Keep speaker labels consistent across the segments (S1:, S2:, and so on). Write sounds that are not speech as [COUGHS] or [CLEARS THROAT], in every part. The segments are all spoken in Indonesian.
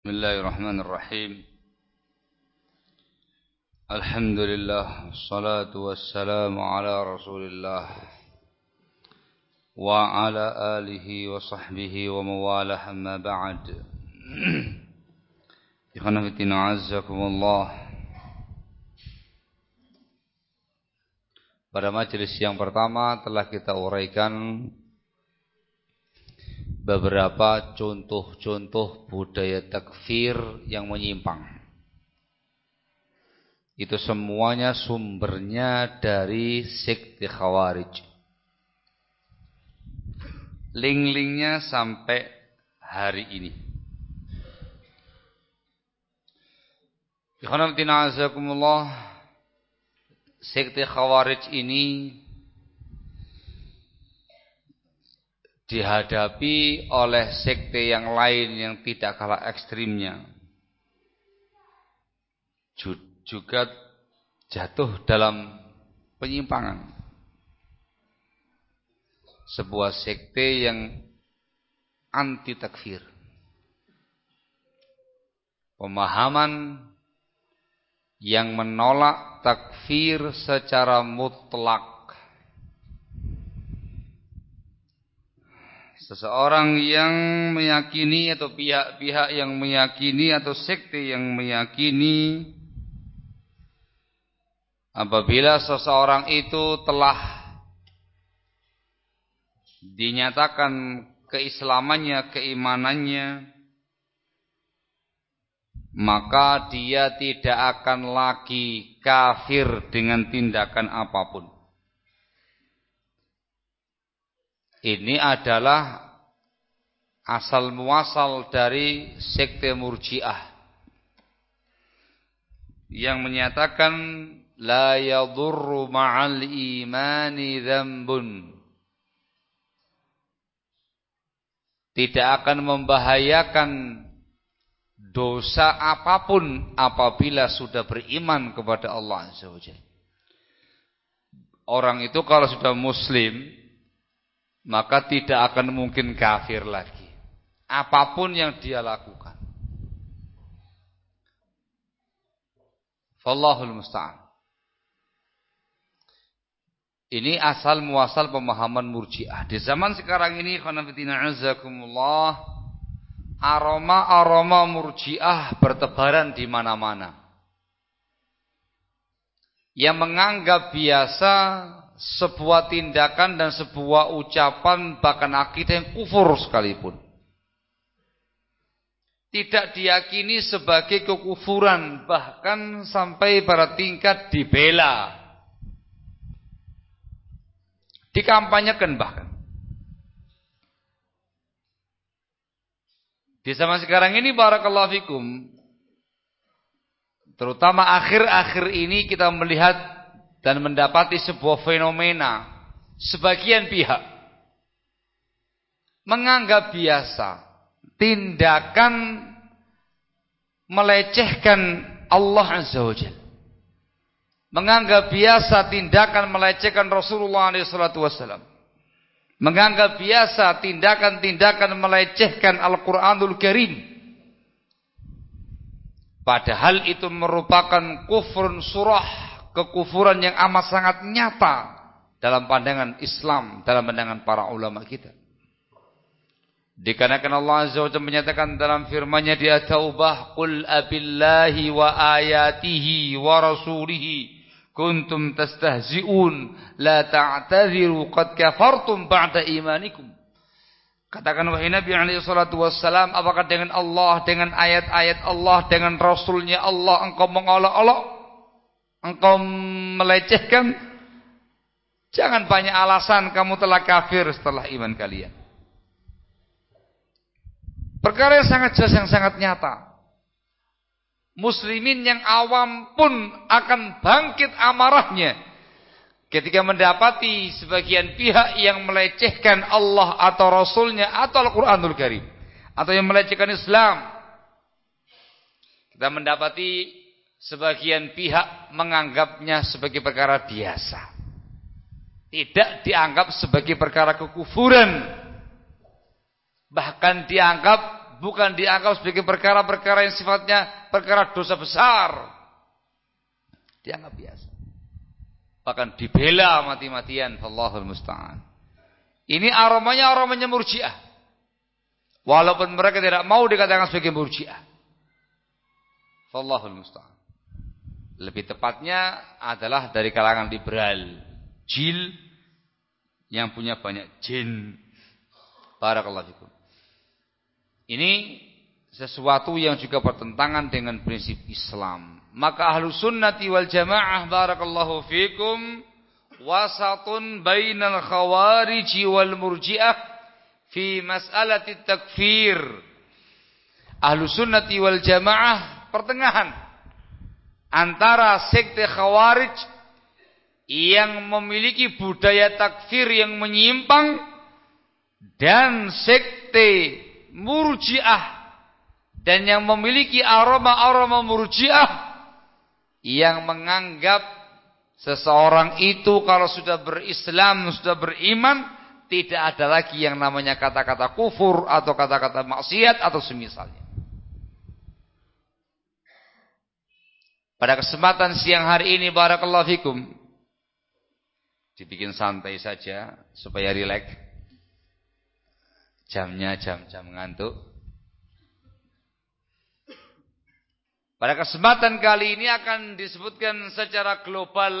S1: بسم الله الرحمن الرحيم. الحمد لله والصلاة والسلام على رسول الله وعلى آله وصحبه ومواله أما بعد. [CLEARS THROAT] إخوانا في الدين عزكم الله. Pada majelis yang pertama telah kita uraikan beberapa contoh-contoh budaya takfir yang menyimpang. Itu semuanya sumbernya dari sekte khawarij. Link-linknya sampai hari ini. Ikhwanatina azakumullah. Sekte khawarij ini dihadapi oleh sekte yang lain yang tidak kalah ekstrimnya. Juga jatuh dalam penyimpangan. Sebuah sekte yang anti takfir pemahaman yang menolak takfir secara mutlak Seseorang yang meyakini atau pihak-pihak yang meyakini atau sekte yang meyakini apabila seseorang itu telah dinyatakan keislamannya, keimanannya maka dia tidak akan lagi kafir dengan tindakan apa pun. Ini adalah asal muasal dari sekte Murji'ah. Yang menyatakan la yadurru ma'al imani dzambun. Tidak akan membahayakan dosa apa pun apabila sudah beriman kepada Allah Azza Orang itu kalau sudah muslim maka tidak akan mungkin kafir lagi. Apa pun yang dia lakukan. Fallahul musta'an. Ini asal muasal pemahaman murjiah. Di zaman sekarang ini, khanafitina azakumullah, aroma-aroma murjiah bertebaran di mana-mana. Yang menganggap biasa sebuah tindakan dan sebuah ucapan bahkan akidah yang kufur sekalipun. Tidak diyakini sebagai kekufuran bahkan sampai pada tingkat dibela. Dikampanyekan bahkan. Di zaman sekarang ini barakallahu fikum terutama akhir-akhir ini kita melihat dan mendapati sebuah fenomena sebagian pihak menganggap biasa tindakan melecehkan Allah Azza wa Jalla. Menganggap biasa tindakan melecehkan Rasulullah SAW menganggap biasa tindakan-tindakan melecehkan Al-Quranul Karim. Padahal itu merupakan kufrun surah kekufuran yang amat sangat nyata dalam pandangan Islam, dalam pandangan para ulama kita. Dikarenakan Allah Azza wa Jalla menyatakan dalam firman-Nya di At-Taubah, "Qul abillahi wa ayatihi wa rasulihi kuntum tastahzi'un la ta'tadhiru qad kafartum ba'da imanikum." Katakan wahai Nabi alaihi salatu wassalam, apakah dengan Allah, dengan ayat-ayat Allah, dengan Rasulnya Allah engkau mengolok-olok engkau melecehkan, jangan banyak alasan kamu telah kafir setelah iman kalian. Perkara yang sangat jelas yang sangat nyata. Muslimin yang awam pun akan bangkit amarahnya ketika mendapati sebagian pihak yang melecehkan Allah atau Rasulnya atau Al-Quranul Karim atau yang melecehkan Islam. Kita mendapati sebagian pihak menganggapnya sebagai perkara biasa. Tidak dianggap sebagai perkara kekufuran. Bahkan dianggap bukan dianggap sebagai perkara-perkara yang sifatnya perkara dosa besar. Dianggap biasa. Bahkan dibela mati-matian. Allahul musta'an. Ini aromanya aromanya murjiah. Walaupun mereka tidak mau dikatakan sebagai murjiah. Allahul musta'an. Lebih tepatnya adalah dari kalangan liberal. Jil yang punya banyak jin. Barakallahu fikum. Ini sesuatu yang juga bertentangan dengan prinsip Islam. Maka ahlu sunnati wal jamaah barakallahu fikum wasatun bainal khawariji wal murji'ah fi mas'alati takfir. Ahlu sunnati wal jamaah pertengahan antara sekte khawarij yang memiliki budaya takfir yang menyimpang dan sekte murjiah dan yang memiliki aroma-aroma murjiah yang menganggap seseorang itu kalau sudah berislam, sudah beriman tidak ada lagi yang namanya kata-kata kufur atau kata-kata maksiat atau semisalnya. Pada kesempatan siang hari ini barakallahu fikum dibikin santai saja supaya rileks. Jamnya jam-jam ngantuk. Pada kesempatan kali ini akan disebutkan secara global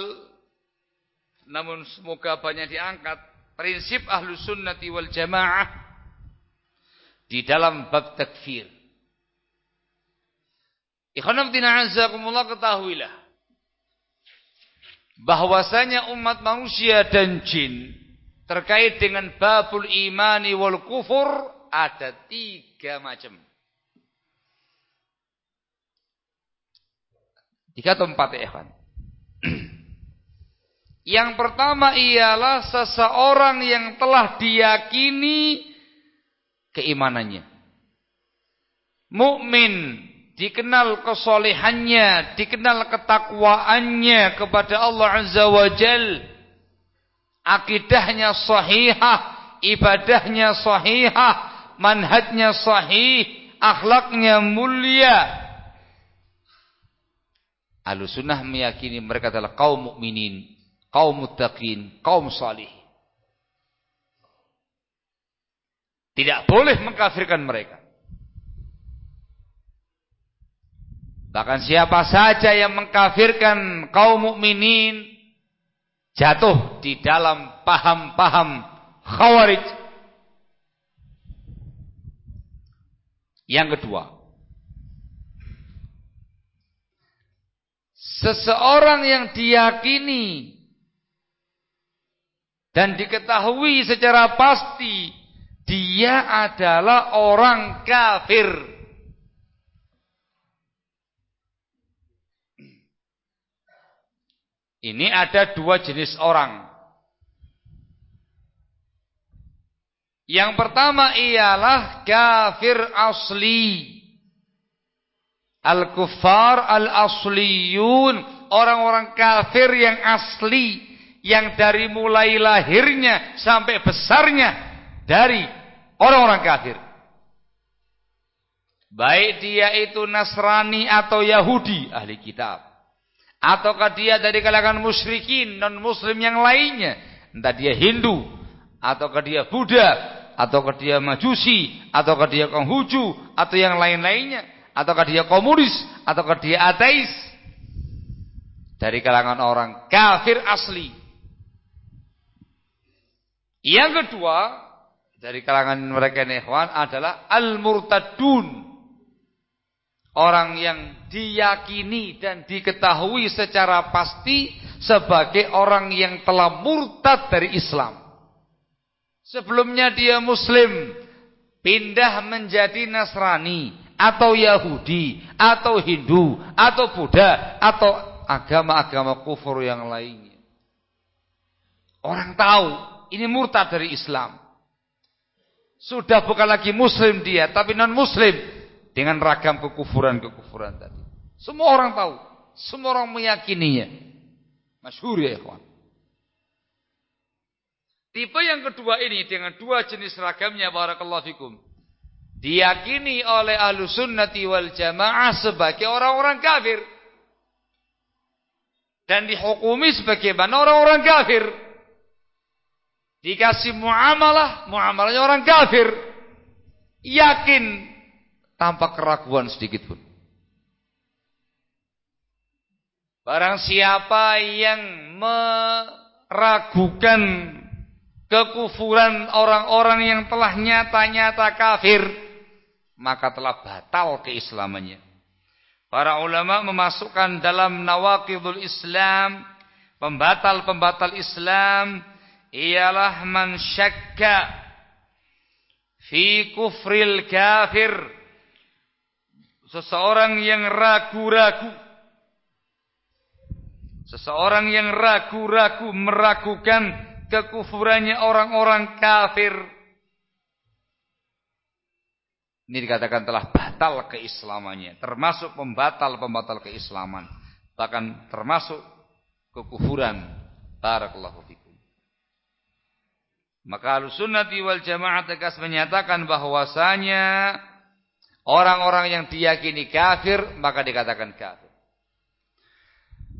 S1: namun semoga banyak diangkat prinsip ahlu sunnati wal jamaah di dalam bab takfir. Ikhwanafdina azakumullah ketahuilah. Bahwasanya umat manusia dan jin terkait dengan babul imani wal kufur ada tiga macam. Tiga atau empat ya ikhwan. [CLEARS THROAT] Yang pertama ialah seseorang yang telah diyakini keimanannya. Mukmin dikenal kesolehannya, dikenal ketakwaannya kepada Allah Azza wa Jal. Akidahnya sahihah, ibadahnya sahihah, manhajnya sahih, akhlaknya mulia. Ahlussunnah meyakini mereka adalah kaum mukminin, kaum muttaqin, kaum salih. Tidak boleh mengkafirkan mereka. Bahkan siapa saja yang mengkafirkan kaum mukminin jatuh di dalam paham-paham khawarij. Yang kedua, seseorang yang diyakini dan diketahui secara pasti dia adalah orang kafir. Ini ada dua jenis orang. Yang pertama ialah kafir asli. Al-kuffar al-asliyun. Orang-orang kafir yang asli. Yang dari mulai lahirnya sampai besarnya. Dari orang-orang kafir. Baik dia itu Nasrani atau Yahudi. Ahli kitab ataukah dia dari kalangan musyrikin non muslim yang lainnya? Entah dia Hindu ataukah dia Buddha ataukah dia Majusi ataukah dia Konghucu atau yang lain-lainnya? Ataukah dia komunis ataukah dia ateis? Dari kalangan orang kafir asli. Yang kedua dari kalangan mereka ikhwan adalah al-murtadun Orang yang diyakini dan diketahui secara pasti sebagai orang yang telah murtad dari Islam. Sebelumnya dia muslim, pindah menjadi Nasrani atau Yahudi atau Hindu atau Buddha atau agama-agama kufur yang lainnya. Orang tahu ini murtad dari Islam. Sudah bukan lagi muslim dia, tapi non muslim dengan ragam kekufuran-kekufuran tadi. Semua orang tahu, semua orang meyakininya. Masyhur ya, ikhwan. Tipe yang kedua ini dengan dua jenis ragamnya barakallahu fikum. diyakini oleh ahlu sunnati wal jamaah sebagai orang-orang kafir. Dan dihukumi sebagaimana orang-orang kafir. Dikasih muamalah, muamalahnya orang kafir. Yakin tanpa keraguan sedikit pun. Barang siapa yang meragukan kekufuran orang-orang yang telah nyata-nyata kafir, maka telah batal keislamannya. Para ulama memasukkan dalam nawaqidul Islam, pembatal-pembatal Islam, ialah man syakka fi kufril kafir. Seseorang yang ragu-ragu. Seseorang yang ragu-ragu meragukan kekufurannya orang-orang kafir ini dikatakan telah batal keislamannya. Termasuk pembatal-pembatal keislaman. Bahkan termasuk kekufuran. Barakallahu fikum. Maka al-sunnati wal jamaah tegas menyatakan bahwasanya orang-orang yang diyakini kafir maka dikatakan kafir.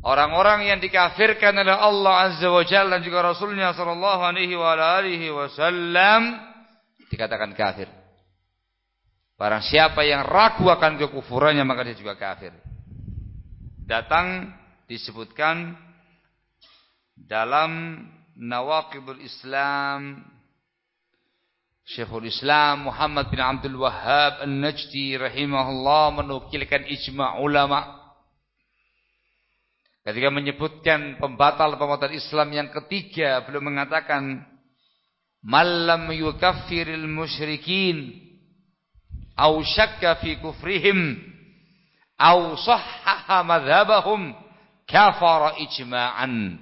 S1: Orang-orang yang dikafirkan oleh Allah Azza wa Jalla dan juga Rasulnya sallallahu alaihi wasallam dikatakan kafir. Barang siapa yang ragu akan kekufurannya maka dia juga kafir. Datang disebutkan dalam Nawaqidul Islam Syekhul Islam Muhammad bin Abdul Wahhab An-Najdi rahimahullah menukilkan ijma' ulama ketika menyebutkan pembatal-pembatal Islam yang ketiga belum mengatakan malam yukaffiril musyrikin au syakka fi kufrihim au sahhaha madhabahum kafara ijma'an.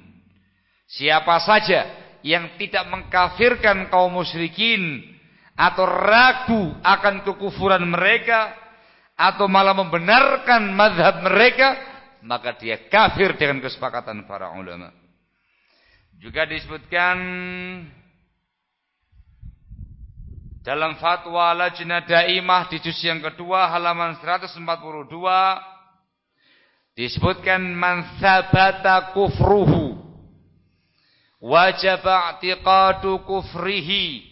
S1: Siapa saja yang tidak mengkafirkan kaum musyrikin atau ragu akan kekufuran mereka atau malah membenarkan madhab mereka maka dia kafir dengan kesepakatan para ulama. Juga disebutkan dalam fatwa Lajnah Daimah di juz yang kedua halaman 142 disebutkan man sabata kufruhu wajib i'tiqadu kufrihi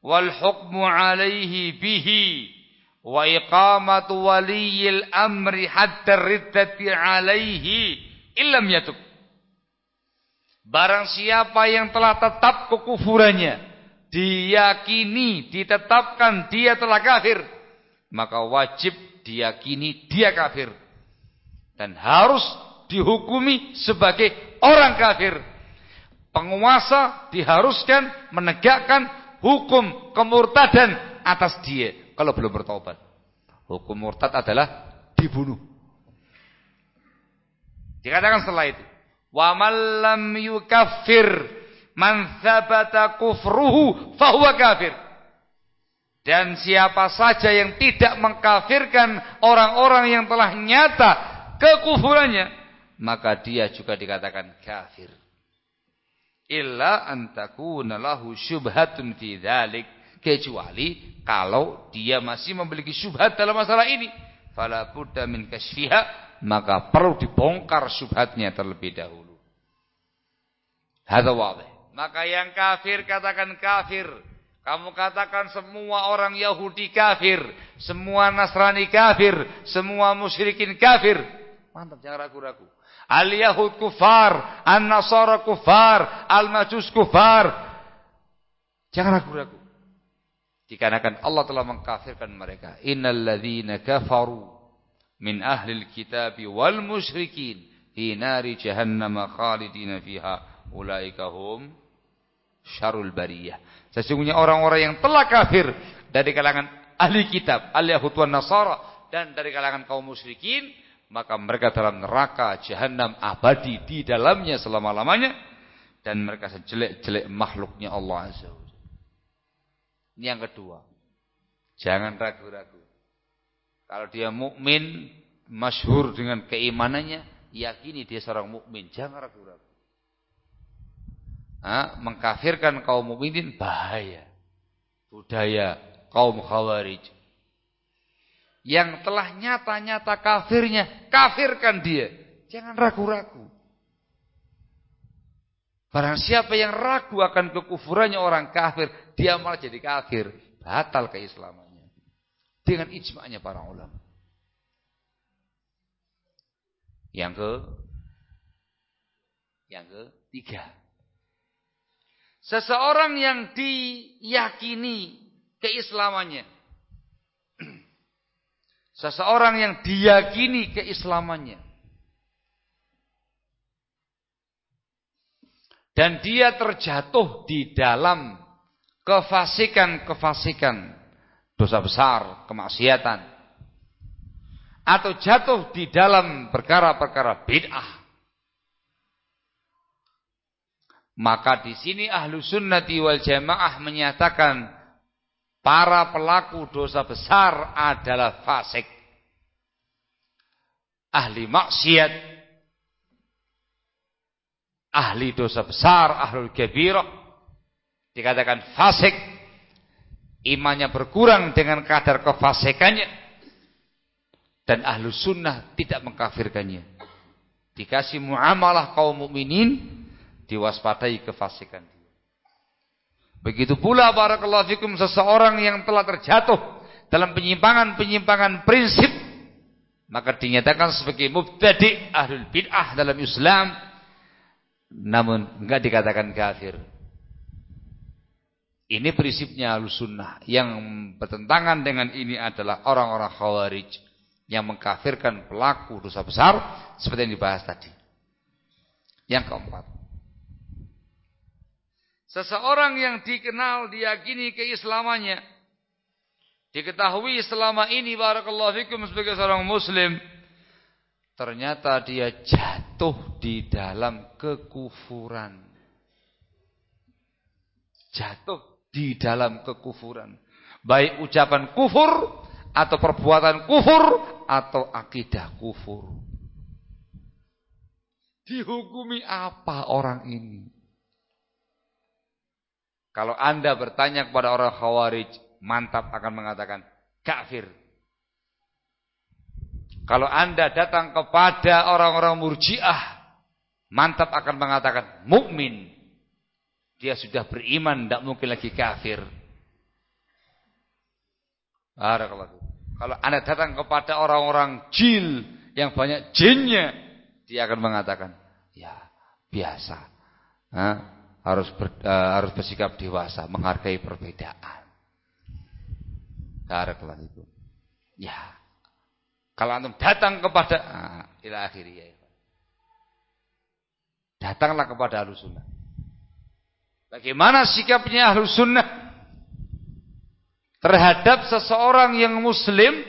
S1: wal hukmu alaihi bihi wa iqamatu waliyil amri hatta riddati alaihi illam yatub Barang siapa yang telah tetap kekufurannya diyakini, ditetapkan dia telah kafir, maka wajib diyakini dia kafir. Dan harus dihukumi sebagai orang kafir. Penguasa diharuskan menegakkan hukum kemurtadan atas dia kalau belum bertobat. Hukum murtad adalah dibunuh. Dikatakan setelah itu, wa man lam yukaffir Man thabata kufruhu fahuwa kafir. Dan siapa saja yang tidak mengkafirkan orang-orang yang telah nyata kekufurannya, maka dia juga dikatakan kafir. Illa antakuna lahu syubhatun fi dhalik. Kecuali kalau dia masih memiliki syubhat dalam masalah ini. Fala buddha min kasfiha. Maka perlu dibongkar syubhatnya terlebih dahulu. Hadha wadih. Maka yang kafir katakan kafir. Kamu katakan semua orang Yahudi kafir. Semua Nasrani kafir. Semua musyrikin kafir. Mantap, jangan ragu-ragu. Al-Yahud kufar. An-Nasara kufar. Al-Majus kufar. Jangan ragu-ragu. Dikarenakan Allah telah mengkafirkan mereka. Innal ladzina kafaru min ahlil kitabi wal musyrikin fi nari jahannam khalidina fiha ulaika hum syarul bariyah. Sesungguhnya orang-orang yang telah kafir dari kalangan ahli kitab, al-Yahud wan Nasara dan dari kalangan kaum musyrikin, maka mereka dalam neraka jahanam abadi di dalamnya selama-lamanya dan mereka sejelek-jelek makhluknya Allah Azza wa Ini yang kedua. Jangan ragu-ragu. Kalau dia mukmin, masyhur dengan keimanannya, yakini dia seorang mukmin. Jangan ragu-ragu ha, mengkafirkan kaum mukminin bahaya. Budaya kaum khawarij. yang telah nyata-nyata kafirnya, kafirkan dia. Jangan ragu-ragu. Barang siapa yang ragu akan kekufurannya orang kafir, dia malah jadi kafir, batal keislamannya. Dengan ijma'nya para ulama. Yang ke yang ketiga. Seseorang yang diyakini keislamannya. [CLEARS THROAT] Seseorang yang diyakini keislamannya. Dan dia terjatuh di dalam kefasikan-kefasikan. Dosa besar, kemaksiatan. Atau jatuh di dalam perkara-perkara bid'ah. Maka di sini ahlu sunnati wal jamaah menyatakan para pelaku dosa besar adalah fasik. Ahli maksiat. Ahli dosa besar, ahlul kabirah. Dikatakan fasik. Imannya berkurang dengan kadar kefasikannya. Dan ahlu sunnah tidak mengkafirkannya. Dikasih muamalah kaum mukminin diwaspadai kefasikan. Begitu pula barakallahu fikum seseorang yang telah terjatuh dalam penyimpangan-penyimpangan prinsip maka dinyatakan sebagai mubtadi ahlul bid'ah dalam Islam namun enggak dikatakan kafir. Ini prinsipnya sunnah Yang bertentangan dengan ini adalah orang-orang khawarij. Yang mengkafirkan pelaku dosa besar. Seperti yang dibahas tadi. Yang keempat. Seseorang yang dikenal, diyakini keislamannya. Diketahui selama ini barakallahu fikum sebagai seorang muslim. Ternyata dia jatuh di dalam kekufuran. Jatuh di dalam kekufuran. Baik ucapan kufur atau perbuatan kufur atau akidah kufur. Dihukumi apa orang ini? Kalau anda bertanya kepada orang khawarij, mantap akan mengatakan kafir. Kalau anda datang kepada orang-orang murjiah, mantap akan mengatakan mukmin. Dia sudah beriman, tidak mungkin lagi kafir. Kalau anda datang kepada orang-orang jil yang banyak jinnya, dia akan mengatakan, ya biasa. Hah? harus ber, uh, harus bersikap dewasa, menghargai perbedaan. Barakallah itu. Ya. Kalau antum datang kepada ah, ila akhiri ya. Datanglah kepada Ahlus Sunnah. Bagaimana sikapnya Ahlus Sunnah terhadap seseorang yang muslim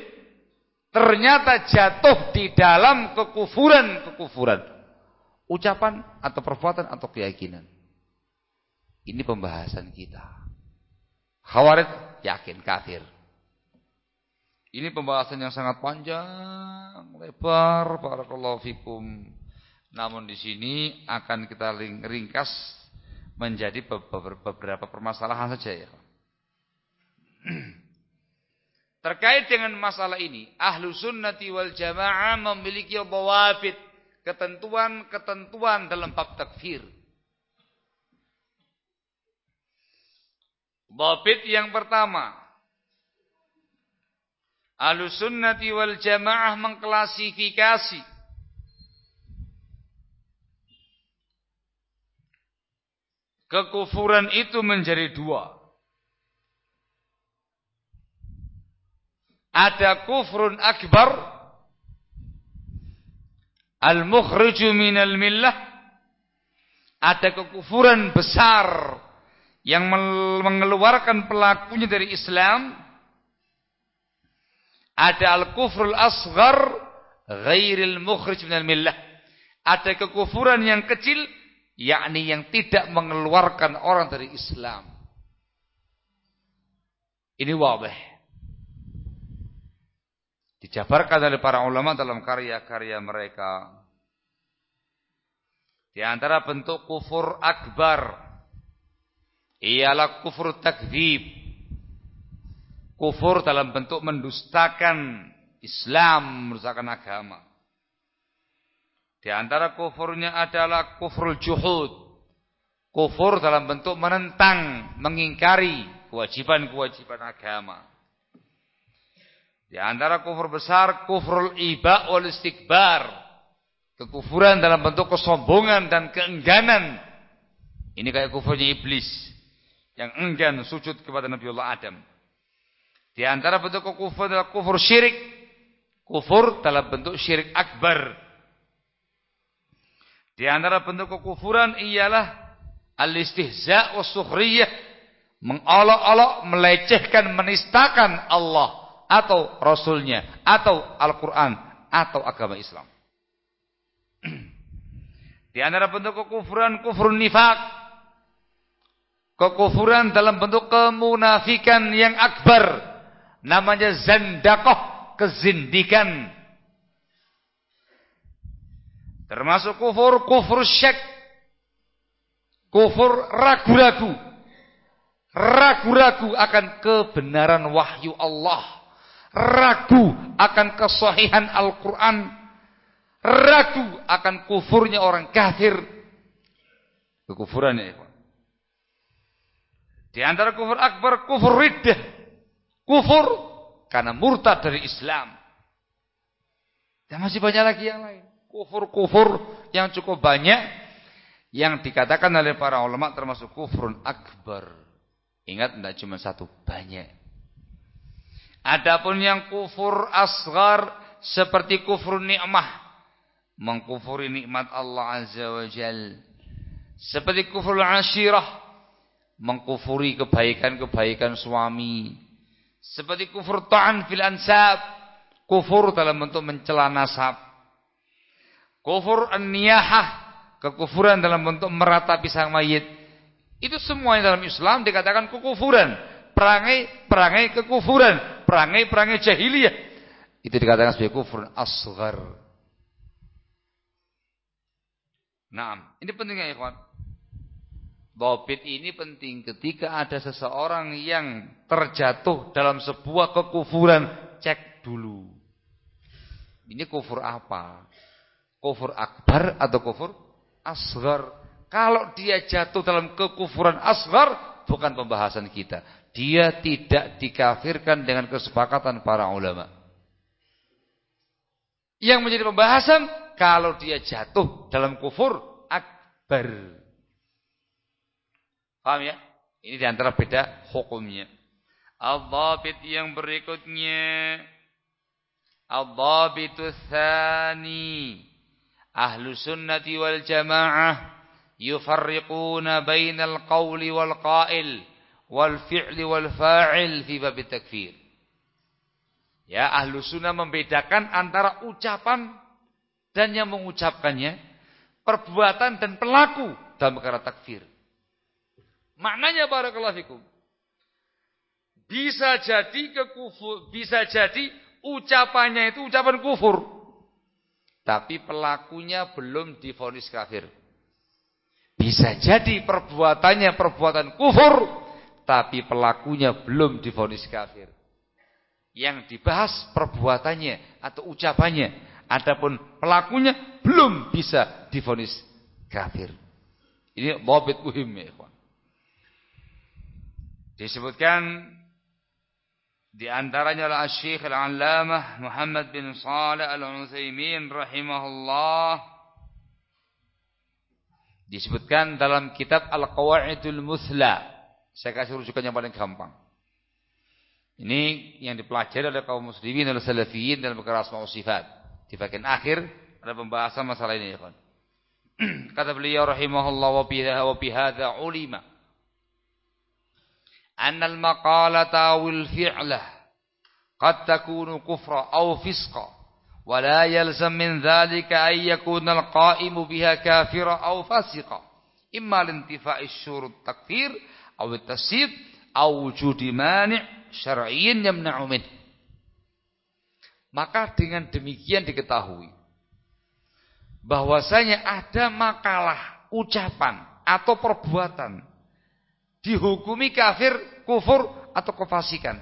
S1: ternyata jatuh di dalam kekufuran-kekufuran. Ucapan atau perbuatan atau keyakinan. Ini pembahasan kita. Khawarij yakin kafir. Ini pembahasan yang sangat panjang, lebar, barakallahu fikum. Namun di sini akan kita ringkas menjadi beberapa permasalahan saja ya. [CLEARS THROAT] Terkait dengan masalah ini, ahlu sunnati wal jamaah memiliki bawafid, ketentuan-ketentuan dalam bab takfir. Babit yang pertama. Alusunnati wal jamaah mengklasifikasi. Kekufuran itu menjadi dua. Ada kufrun akbar. Al-mukhriju minal millah. Ada kekufuran besar yang mengeluarkan pelakunya dari Islam ada al-kufrul asghar ghairil mukhrij minal millah. Ada kekufuran yang kecil yakni yang tidak mengeluarkan orang dari Islam. Ini wabah dijabarkan oleh para ulama dalam karya-karya mereka. Di antara bentuk kufur akbar ialah kufur takdzib. Kufur dalam bentuk mendustakan Islam merusakan agama. Di antara kufurnya adalah kufur juhud. Kufur dalam bentuk menentang, mengingkari kewajiban-kewajiban agama. Di antara kufur besar, kufrul iba wal istikbar. Kekufuran dalam bentuk kesombongan dan keengganan. Ini kayak kufurnya iblis. Yang enggan sujud kepada Nabi Allah Adam. Di antara bentuk kekufuran adalah kufur syirik. Kufur dalam bentuk syirik akbar. Di antara bentuk kekufuran ialah al-istihza' wa sukhriyah. Mengolok-olok, melecehkan, menistakan Allah atau Rasulnya atau Al-Quran atau agama Islam. [CLEARS THROAT] Di antara bentuk kekufuran, kufur nifak. Kekufuran dalam bentuk kemunafikan yang akbar. Namanya zandakoh, kezindikan. Termasuk kufur, kufur syak. Kufur ragu-ragu. Ragu-ragu akan kebenaran wahyu Allah ragu akan kesahihan Al-Quran, ragu akan kufurnya orang kafir. Kekufuran ya. Di antara kufur akbar, kufur riddah. Kufur karena murtad dari Islam. Dan masih banyak lagi yang lain. Kufur-kufur yang cukup banyak yang dikatakan oleh para ulama termasuk kufur akbar. Ingat tidak cuma satu, banyak. Adapun yang kufur asgar seperti kufur nikmah, mengkufuri nikmat Allah Azza wa Jal. Seperti kufur asyirah, mengkufuri kebaikan-kebaikan suami. Seperti kufur ta'an fil ansab, kufur dalam bentuk mencela nasab. Kufur an-niyahah, kekufuran dalam bentuk meratapi sang mayit. Itu semua yang dalam Islam dikatakan kekufuran perangai-perangai kekufuran, perangai-perangai jahiliyah. Itu dikatakan sebagai kufur asghar. Nah, ini pentingnya ikhwan. Dobit ini penting ketika ada seseorang yang terjatuh dalam sebuah kekufuran, cek dulu. Ini kufur apa? Kufur akbar atau kufur asghar? Kalau dia jatuh dalam kekufuran asghar, bukan pembahasan kita dia tidak dikafirkan dengan kesepakatan para ulama. Yang menjadi pembahasan kalau dia jatuh dalam kufur akbar. Paham ya? Ini di antara beda hukumnya. Al-dhabit yang berikutnya. Al-dhabitu thani. Ahlu sunnati wal jamaah. Yufarriquna bainal qawli wal qail wal fi'li wal fa'il fi bab takfir. Ya, ahlu sunnah membedakan antara ucapan dan yang mengucapkannya, perbuatan dan pelaku dalam perkara takfir. Maknanya barakallahu fikum. Bisa jadi kekufur, bisa jadi ucapannya itu ucapan kufur. Tapi pelakunya belum difonis kafir. Bisa jadi perbuatannya perbuatan kufur, tapi pelakunya belum difonis kafir. Yang dibahas perbuatannya atau ucapannya, adapun pelakunya belum bisa difonis kafir. Ini dhabit muhim ya. Disebutkan di antaranya adalah Syekh Al-Allamah Muhammad bin Shalih Al-Utsaimin rahimahullah disebutkan dalam kitab Al-Qawaidul Musla saya kasih rujukan yang paling gampang. Ini yang dipelajari oleh kaum muslimin oleh salafiyin dalam perkara asma sifat. Di bagian akhir ada pembahasan masalah ini ya. [CLEARS THROAT] Kata beliau rahimahullah wa bihadza ulima al-maqalata wal fi'lah qad takunu kufra aw fisqa wa la yalzam min dhalika ay yakuna al-qa'imu biha kafira aw fasiqa imma lintifa'i syurut takfir aw tasid aw wujudi mani' syar'iyyin yamna'u min. Maka dengan demikian diketahui bahwasanya ada makalah, ucapan atau perbuatan dihukumi kafir, kufur atau kefasikan.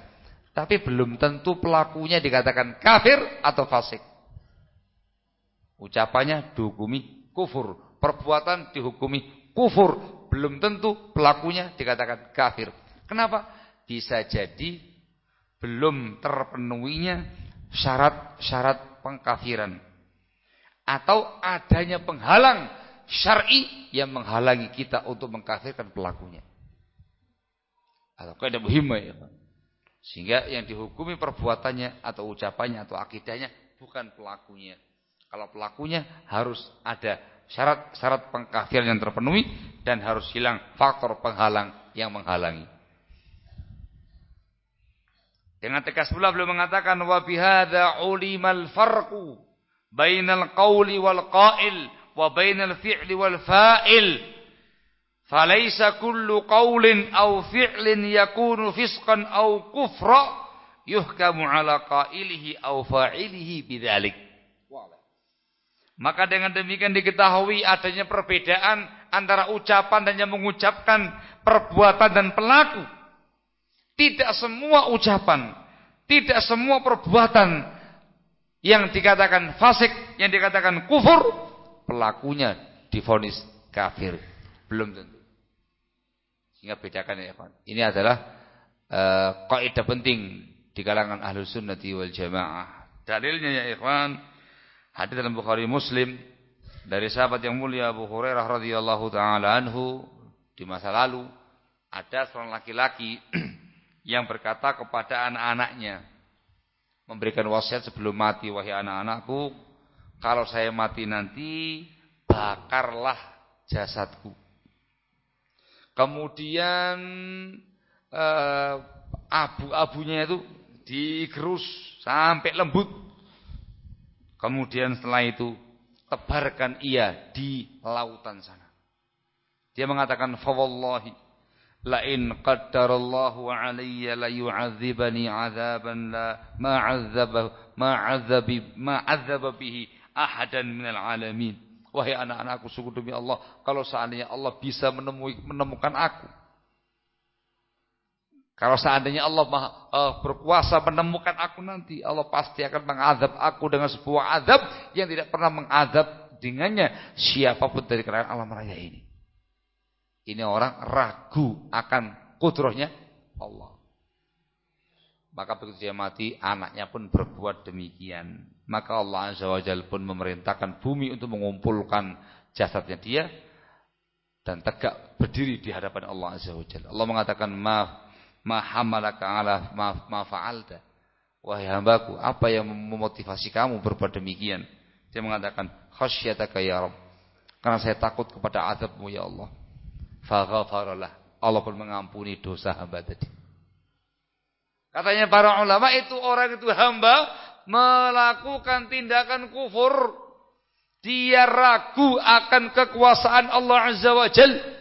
S1: Tapi belum tentu pelakunya dikatakan kafir atau fasik. Ucapannya dihukumi kufur. Perbuatan dihukumi kufur. Belum tentu pelakunya dikatakan kafir. Kenapa? Bisa jadi belum terpenuhinya syarat-syarat pengkafiran. Atau adanya penghalang syar'i yang menghalangi kita untuk mengkafirkan pelakunya. Atau kaidah muhimmah ya. Sehingga yang dihukumi perbuatannya atau ucapannya atau akidahnya bukan pelakunya. Kalau pelakunya harus ada syarat-syarat pengkafiran yang terpenuhi dan harus hilang faktor penghalang yang menghalangi. Dengan tegas pula beliau mengatakan wa bihadza ulimal farqu bainal qawli wal qail wa bainal fi'li wal fa'il. Falaysa kullu qawlin aw fi'lin yakunu fisqan aw kufra yuhkamu ala qailihi aw fa'ilihi bidzalik. Maka dengan demikian diketahui adanya perbedaan antara ucapan dan yang mengucapkan perbuatan dan pelaku. Tidak semua ucapan, tidak semua perbuatan yang dikatakan fasik, yang dikatakan kufur, pelakunya difonis kafir. Belum tentu. Sehingga bedakan ya kawan. Ini adalah uh, kaidah penting di kalangan ahlu sunnati wal jamaah. Dalilnya ya ikhwan, Hadis dalam Bukhari Muslim dari sahabat yang mulia Abu Hurairah radhiyallahu taala anhu di masa lalu ada seorang laki-laki [CLEARS THROAT] yang berkata kepada anak-anaknya memberikan wasiat sebelum mati wahai anak-anakku kalau saya mati nanti bakarlah jasadku kemudian eh, abu-abunya itu digerus sampai lembut Kemudian setelah itu tebarkan ia di lautan sana. Dia mengatakan fawallahi la in qaddarallahu alayya la yu'adzibani 'adzaban la ma'adzaba ma'adzabi ma'adzaba bihi ahadan minal alamin. Wahai anak-anakku sungguh demi Allah, kalau seandainya Allah bisa menemui, menemukan aku kalau seandainya Allah uh, berkuasa menemukan aku nanti, Allah pasti akan mengadab aku dengan sebuah adab yang tidak pernah mengadab dengannya siapa pun dari kerajaan alam raya ini. Ini orang ragu akan kudrohnya Allah. Maka begitu dia mati, anaknya pun berbuat demikian. Maka Allah Azza wa Jalla pun memerintahkan bumi untuk mengumpulkan jasadnya dia dan tegak berdiri di hadapan Allah Azza wa Jalla. Allah mengatakan, "Maaf, ma hamalaka ala ma, ma. Wahai hambaku, apa yang memotivasi kamu berbuat demikian? Dia mengatakan, khasyataka ya Rabb. Karena saya takut kepada azabmu ya Allah. Faghafaralah. Allah pun mengampuni dosa hamba tadi. Katanya para ulama itu orang itu hamba melakukan tindakan kufur. Dia ragu akan kekuasaan Allah Azza wa Jalla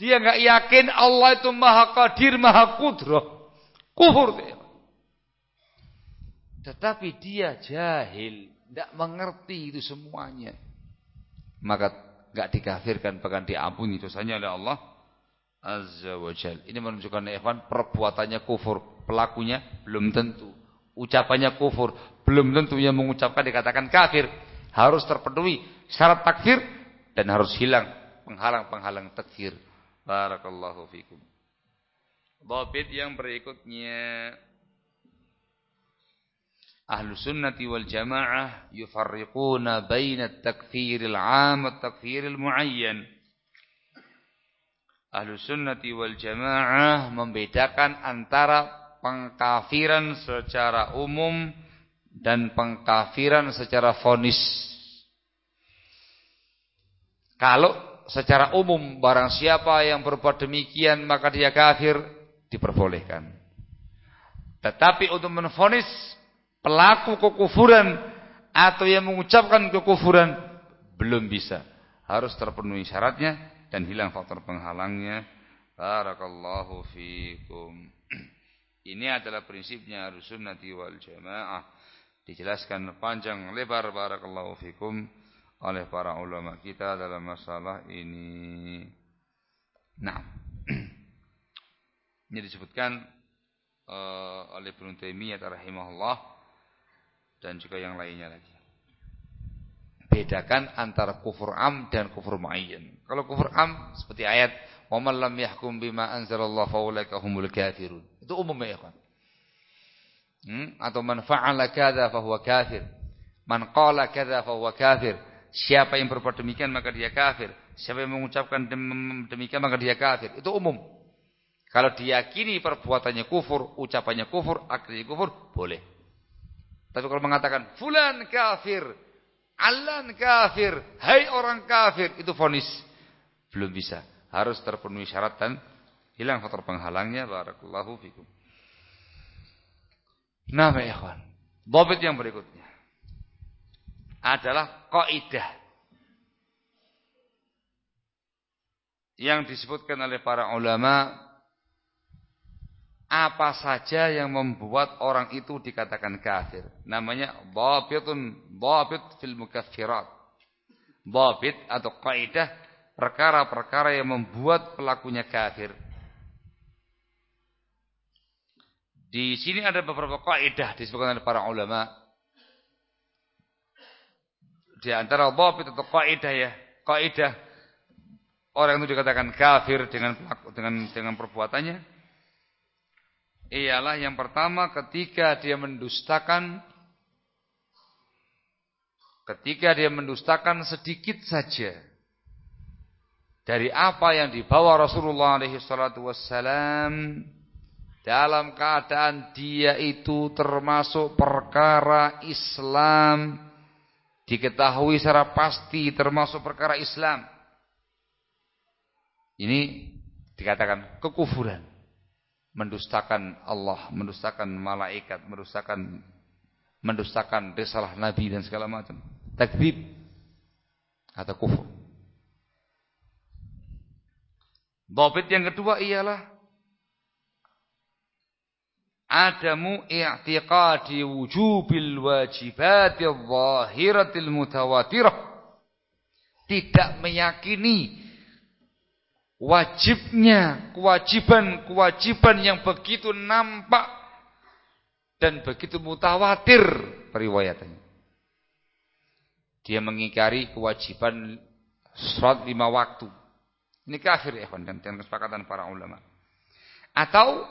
S1: dia nggak yakin Allah itu maha qadir, maha kudrah. Kufur dia. Tetapi dia jahil, tidak mengerti itu semuanya. Maka nggak dikafirkan bahkan diampuni dosanya oleh Allah Azza wa Jal. Ini menunjukkan Evan perbuatannya kufur, pelakunya belum tentu. Ucapannya kufur, belum tentu yang mengucapkan dikatakan kafir. Harus terpenuhi syarat takfir dan harus hilang penghalang-penghalang takfir. Barakallahu fikum. Dhabit yang berikutnya Ahlu sunnati wal jamaah yufarriquna baina at-takfiril 'am wa at-takfiril muayyan. Ahlu sunnati wal jamaah membedakan antara pengkafiran secara umum dan pengkafiran secara fonis. Kalau secara umum barang siapa yang berbuat demikian maka dia kafir diperbolehkan. Tetapi untuk menfonis pelaku kekufuran atau yang mengucapkan kekufuran belum bisa. Harus terpenuhi syaratnya dan hilang faktor penghalangnya. Barakallahu fikum. Ini adalah prinsipnya Ahlussunnati wal Jamaah. Dijelaskan panjang lebar barakallahu fikum oleh para ulama kita dalam masalah ini. Nah, [CLEARS THROAT] ini disebutkan uh, oleh Ibnu Taimiyah rahimahullah dan juga yang lainnya lagi. Bedakan antara kufur am dan kufur muayyan. Kalau kufur am seperti ayat wa man lam yahkum bima anzalallahu faulaika humul kafirun. Itu umum ya, kan? Hmm? Atau man fa'ala kadza fahuwa kafir. Man qala kadza fahuwa kafir. Siapa yang berbuat demikian maka dia kafir. Siapa yang mengucapkan demikian maka dia kafir. Itu umum. Kalau diyakini perbuatannya kufur, ucapannya kufur, akhirnya kufur, boleh. Tapi kalau mengatakan fulan kafir, alan kafir, hai orang kafir, itu fonis. Belum bisa. Harus terpenuhi syarat dan hilang faktor penghalangnya. Barakallahu fikum. Nah, ya ikhwan. Bobit yang berikutnya adalah kaidah yang disebutkan oleh para ulama apa saja yang membuat orang itu dikatakan kafir. Namanya dhabitun dhabit fil mukaffirat. Dhabit atau kaidah perkara-perkara yang membuat pelakunya kafir. Di sini ada beberapa kaidah disebutkan oleh para ulama. Di antara dhabit atau kaidah ya, kaidah orang itu dikatakan kafir dengan dengan dengan perbuatannya ialah yang pertama ketika dia mendustakan ketika dia mendustakan sedikit saja dari apa yang dibawa Rasulullah alaihi salatu wassalam dalam keadaan dia itu termasuk perkara Islam diketahui secara pasti termasuk perkara Islam ini dikatakan kekufuran mendustakan Allah, mendustakan malaikat, mendustakan mendustakan risalah nabi dan segala macam. Takdzib atau kufur. Dhabit yang kedua ialah adamu i'tiqadi wujubil wajibatil zahiratil mutawatirah. Tidak meyakini wajibnya kewajiban-kewajiban yang begitu nampak dan begitu mutawatir periwayatannya. Dia mengingkari kewajiban sholat lima waktu. Ini kafir ya dan kesepakatan para ulama. Atau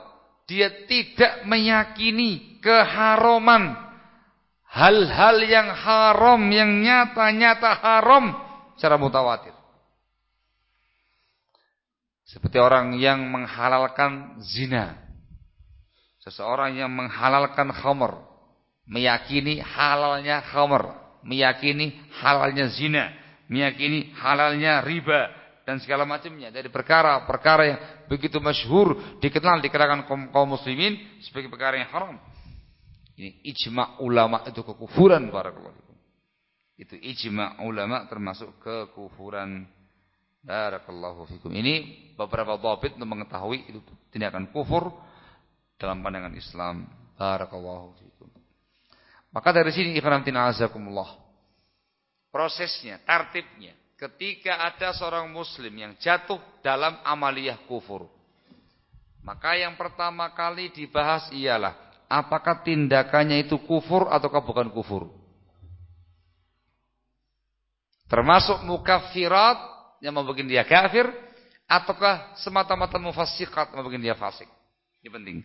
S1: dia tidak meyakini keharuman hal-hal yang haram yang nyata-nyata haram secara mutawatir. Seperti orang yang menghalalkan zina. Seseorang yang menghalalkan khamr. Meyakini halalnya khamr. Meyakini halalnya zina. Meyakini halalnya riba. Dan segala macamnya. Dari perkara-perkara yang begitu masyhur. Dikenal di kaum, kaum muslimin. Sebagai perkara yang haram. Ini ijma' ulama itu kekufuran. Barakallahu. Itu ijma' ulama termasuk kekufuran Barakallahu fikum. Ini beberapa dhabit untuk mengetahui itu tindakan kufur dalam pandangan Islam. Barakallahu fikum. Maka dari sini ikhwan azakumullah. Prosesnya, tartibnya ketika ada seorang muslim yang jatuh dalam amaliyah kufur. Maka yang pertama kali dibahas ialah apakah tindakannya itu kufur ataukah bukan kufur. Termasuk mukaffirat yang membuat dia kafir ataukah semata-mata mufassiqat membuat dia fasik. Ini penting.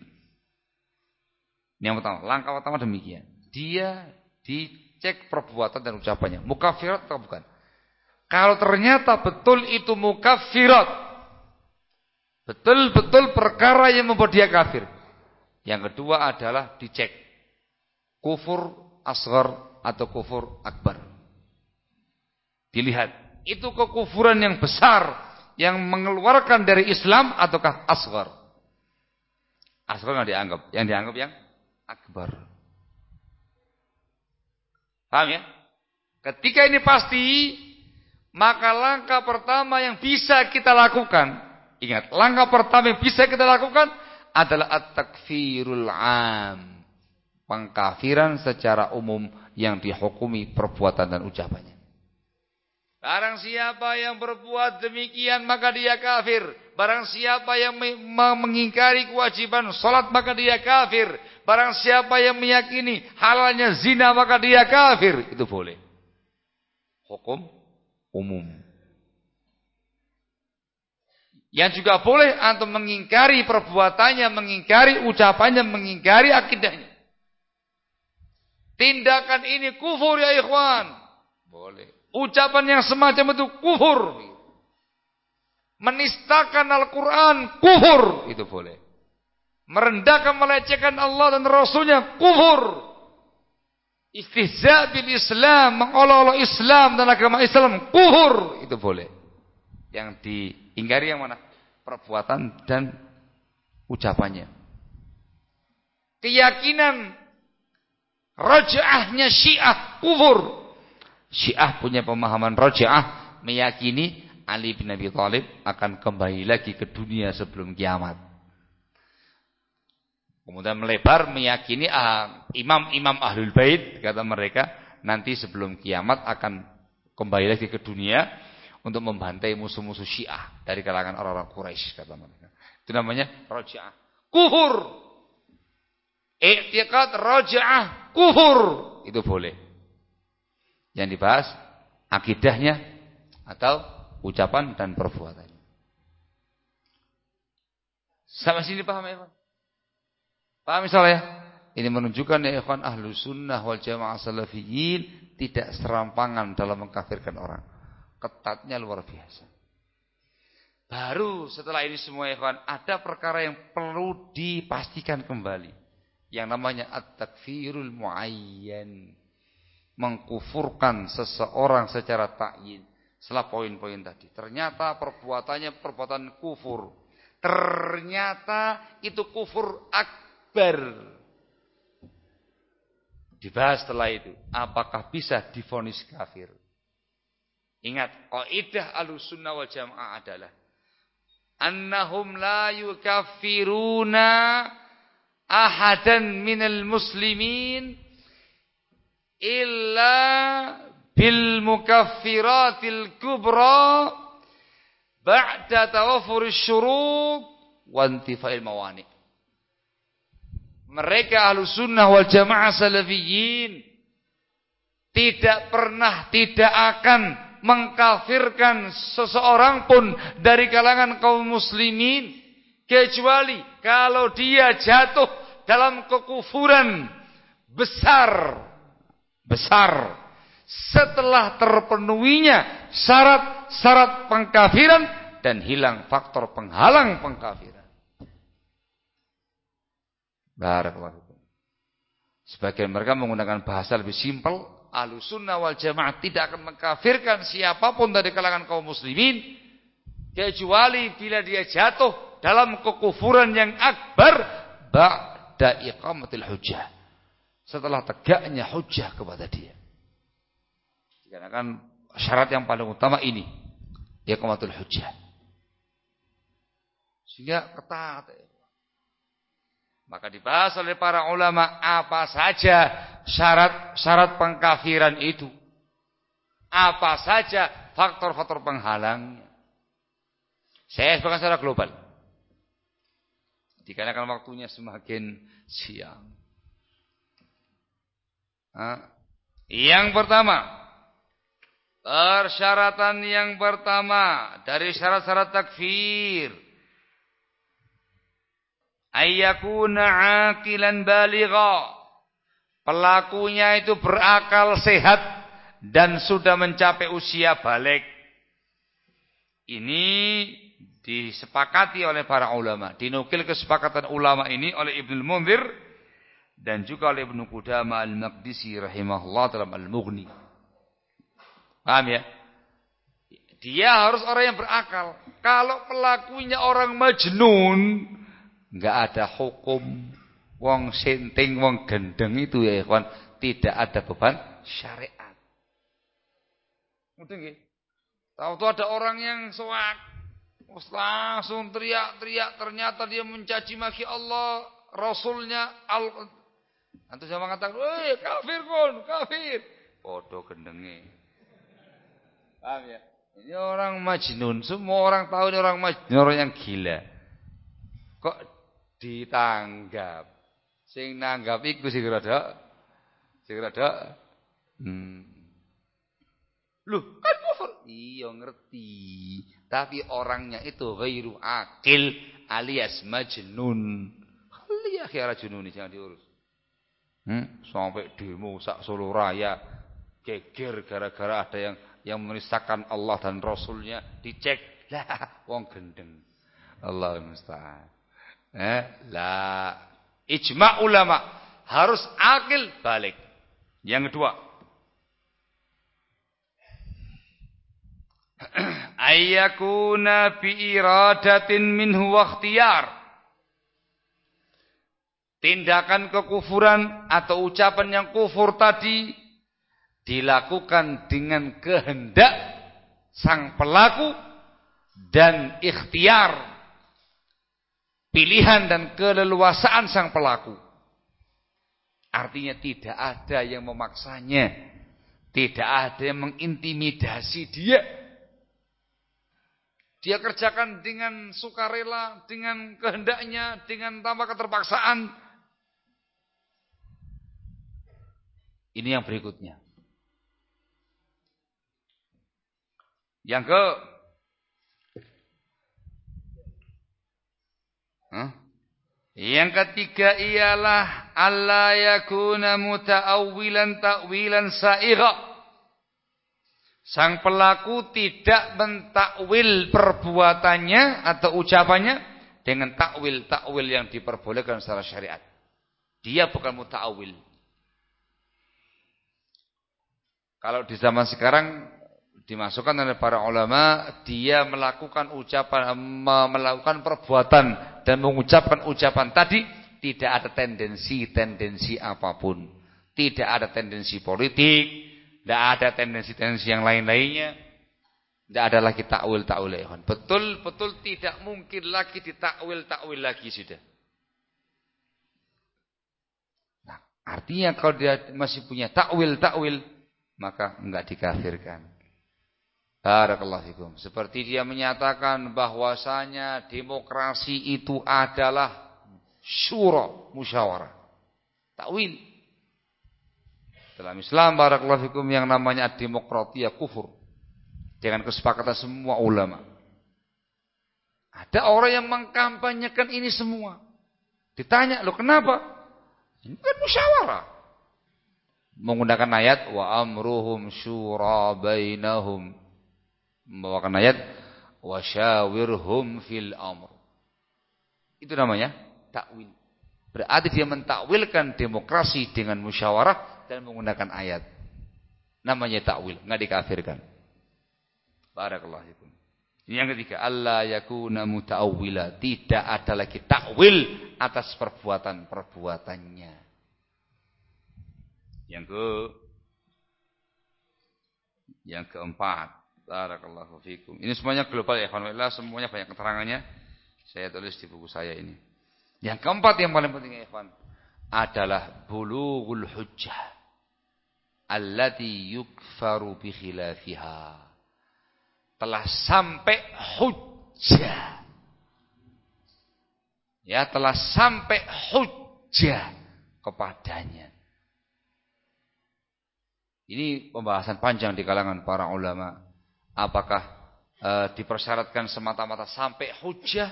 S1: Ini yang pertama, langkah pertama demikian. Dia dicek perbuatan dan ucapannya, mukafirat atau bukan. Kalau ternyata betul itu mukafirat, betul-betul perkara yang membuat dia kafir. Yang kedua adalah dicek kufur asghar atau kufur akbar. Dilihat itu kekufuran yang besar yang mengeluarkan dari Islam ataukah asghar? Asghar nggak dianggap, yang dianggap yang akbar. Paham ya? Ketika ini pasti, maka langkah pertama yang bisa kita lakukan, ingat, langkah pertama yang bisa kita lakukan adalah at-takfirul am. Pengkafiran secara umum yang dihukumi perbuatan dan ucapannya. Barang siapa yang berbuat demikian maka dia kafir. Barang siapa yang mengingkari kewajiban salat maka dia kafir. Barang siapa yang meyakini halalnya zina maka dia kafir. Itu boleh. Hukum umum. Yang juga boleh antum mengingkari perbuatannya, mengingkari ucapannya, mengingkari akidahnya. Tindakan ini kufur ya ikhwan. Boleh. Ucapan yang semacam itu kufur. Menistakan Al-Quran kufur. Itu boleh. Merendahkan melecehkan Allah dan Rasulnya kufur. Istihza bil Islam, mengolok-olok Islam dan agama Islam kufur. Itu boleh. Yang diingkari yang mana? Perbuatan dan ucapannya. Keyakinan raja'ahnya Syiah kufur. Syiah punya pemahaman raja'ah meyakini Ali bin Abi Thalib akan kembali lagi ke dunia sebelum kiamat. Kemudian melebar meyakini imam-imam ah, ahlul bait kata mereka nanti sebelum kiamat akan kembali lagi ke dunia untuk membantai musuh-musuh Syiah dari kalangan orang-orang Quraisy kata mereka. Itu namanya raja'ah. Kufur. I'tiqad raja'ah kufur. Itu boleh. Yang dibahas akidahnya atau ucapan dan perbuatannya. Sampai sini paham ya, Pak? Paham misalnya? Ini menunjukkan ya ikhwan ahlu sunnah wal jamaah salafiyin tidak serampangan dalam mengkafirkan orang. Ketatnya luar biasa. Baru setelah ini semua ikhwan ada perkara yang perlu dipastikan kembali. Yang namanya at-takfirul muayyan mengkufurkan seseorang secara takyin. Setelah poin-poin tadi. Ternyata perbuatannya perbuatan kufur. Ternyata itu kufur akbar. Dibahas setelah itu. Apakah bisa difonis kafir? Ingat, kaidah alusunnah wal jamaah adalah annahum la yukaffiruna ahadan minal muslimin illa bil mukaffiratil kubra ba'da tawaffur syurut wa intifa'il mawani. Mereka ahlu sunnah wal jamaah salafiyin tidak pernah tidak akan mengkafirkan seseorang pun dari kalangan kaum muslimin kecuali kalau dia jatuh dalam kekufuran besar besar setelah terpenuhinya syarat-syarat pengkafiran dan hilang faktor penghalang pengkafiran. Barakallahu Sebagian mereka menggunakan bahasa lebih simpel, Ahlussunnah wal Jamaah tidak akan mengkafirkan siapa pun dari kalangan kaum muslimin kecuali bila dia jatuh dalam kekufuran yang akbar ba'da iqamatil hujjah setelah tegaknya hujah kepada dia. Dikarenakan syarat yang paling utama ini, dia kematul hujah. Sehingga ketat. Maka dibahas oleh para ulama apa saja syarat-syarat pengkafiran itu. Apa saja faktor-faktor penghalangnya. Saya sebutkan secara global. Dikarenakan waktunya semakin siang. Yang pertama, persyaratan yang pertama dari syarat-syarat takfir ayyakuna aqilan baligha pelakunya itu berakal sehat dan sudah mencapai usia balik ini disepakati oleh para ulama dinukil kesepakatan ulama ini oleh Ibnu Munzir dan juga oleh Ibnu Qudamah Al-Maqdisi rahimahullah dalam Al-Mughni. Paham ya? Dia harus orang yang berakal. Kalau pelakunya orang majnun, enggak ada hukum wong senting wong gendeng itu ya ikhwan, tidak ada beban syariat. Mungkin nggih? Tahu-tahu ada orang yang soak, langsung teriak-teriak ternyata dia mencaci maki Allah, Rasulnya, al Antum sama mengatakan, "Woi, kafir kon, kafir." Podo gendenge. Paham ya? Ini orang majnun, semua orang tahu ini orang majnun, orang yang gila. Kok ditanggap? Sing nanggap iku sing rada sing rada hmm. Loh, kan kufur. Iya ngerti. Tapi orangnya itu ghairu akil alias majnun. Lihat ya rajunun jangan diurus. Hmm? Sampai demo sak Solo Raya geger gara-gara ada yang yang menistakan Allah dan Rasulnya dicek lah wong gendeng Allah musta'an eh lah ijma ulama harus akil balik. Yang kedua. [CLEARS THROAT] Ayyakuna bi iradatin minhu wa tindakan kekufuran atau ucapan yang kufur tadi dilakukan dengan kehendak sang pelaku dan ikhtiar pilihan dan keleluasaan sang pelaku. Artinya tidak ada yang memaksanya, tidak ada yang mengintimidasi dia. Dia kerjakan dengan sukarela, dengan kehendaknya, dengan tanpa keterpaksaan. Ini yang berikutnya. Yang ke Yang ketiga ialah Allah yakuna muta'awwilan ta'wilan sa'igha. Sang pelaku tidak mentakwil perbuatannya atau ucapannya dengan takwil-takwil yang diperbolehkan secara syariat. Dia bukan muta'awil. Kalau di zaman sekarang dimasukkan oleh para ulama dia melakukan ucapan melakukan perbuatan dan mengucapkan ucapan tadi tidak ada tendensi-tendensi apa pun. Tidak ada tendensi politik tidak ada tendensi-tendensi yang lain-lainnya. Tidak ada lagi takwil-takwil betul-betul tidak mungkin lagi ditakwil-takwil lagi sudah. Nah, artinya kalau dia masih punya takwil-takwil maka enggak dikafirkan Barakallahu fikum. Seperti dia menyatakan bahwasanya demokrasi itu adalah syura, musyawarah. Takwil. Dalam Islam barakallahu fikum yang namanya demokratia kufur. Dengan kesepakatan semua ulama. Ada orang yang mengkampanyekan ini semua. Ditanya, "Lo kenapa?" Ini kan musyawarah. Menggunakan ayat wa amruhum syura bainahum membawakan ayat wasyawirhum fil amr. Itu namanya takwil. Berarti dia mentakwilkan demokrasi dengan musyawarah dan menggunakan ayat. Namanya takwil, enggak dikafirkan. Barakallahu fikum. Yang ketiga, Allah yakuna muta'awwila. Tidak ada lagi takwil atas perbuatan-perbuatannya. Yang ke yang keempat, Barakallahu fikum. Ini semuanya global ya, alhamdulillah semuanya banyak keterangannya. Saya tulis di buku saya ini. Yang keempat yang paling penting ya, ikhwan adalah bulughul hujjah allati yukfaru bi khilafiha. Telah sampai hujjah. Ya, telah sampai hujjah kepadanya. Ini pembahasan panjang di kalangan para ulama Apakah e, dipersyaratkan semata-mata sampai hujah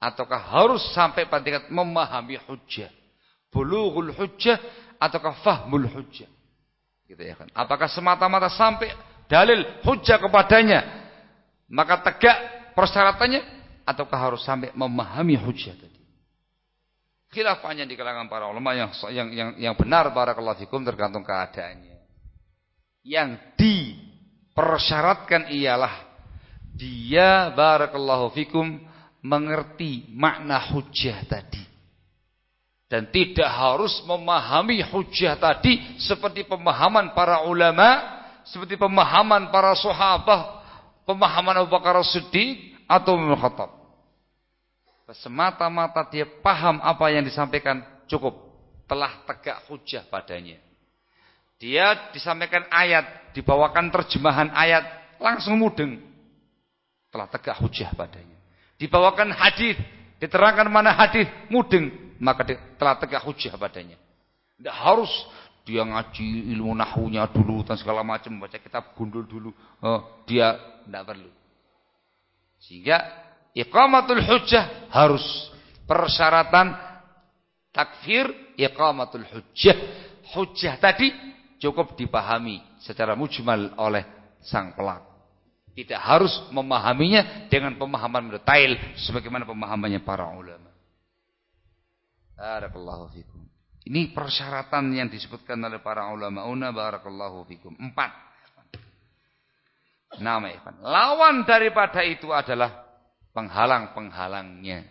S1: ataukah harus sampai pada tingkat memahami hujah? Bulughul hujah ataukah fahmul hujah? Gitu ya kan. Apakah semata-mata sampai dalil hujah kepadanya maka tegak persyaratannya ataukah harus sampai memahami hujah tadi? Khilafahnya di kalangan para ulama yang yang yang, yang benar barakallahu fikum tergantung keadaannya. Yang di persyaratkan ialah dia barakallahu fikum mengerti makna hujah tadi. Dan tidak harus memahami hujah tadi seperti pemahaman para ulama, seperti pemahaman para sahabat, pemahaman Abu Bakar Siddiq atau Umar Khattab. Semata-mata dia paham apa yang disampaikan cukup telah tegak hujah padanya. Dia disampaikan ayat, dibawakan terjemahan ayat, langsung mudeng. Telah tegak hujah padanya. Dibawakan hadis, diterangkan mana hadis, mudeng, maka telah tegak hujah padanya. Tidak harus dia ngaji ilmu nahunya dulu dan segala macam baca kitab gundul dulu oh, dia tidak perlu sehingga iqamatul hujjah harus persyaratan takfir iqamatul hujjah hujjah tadi cukup dipahami secara mujmal oleh sang pelaku tidak harus memahaminya dengan pemahaman detail sebagaimana pemahamannya para ulama. Barakallahu fikum. Ini persyaratan yang disebutkan oleh para ulama una barakallahu fikum. Empat. Nama ikhwan. Lawan daripada itu adalah penghalang-penghalangnya.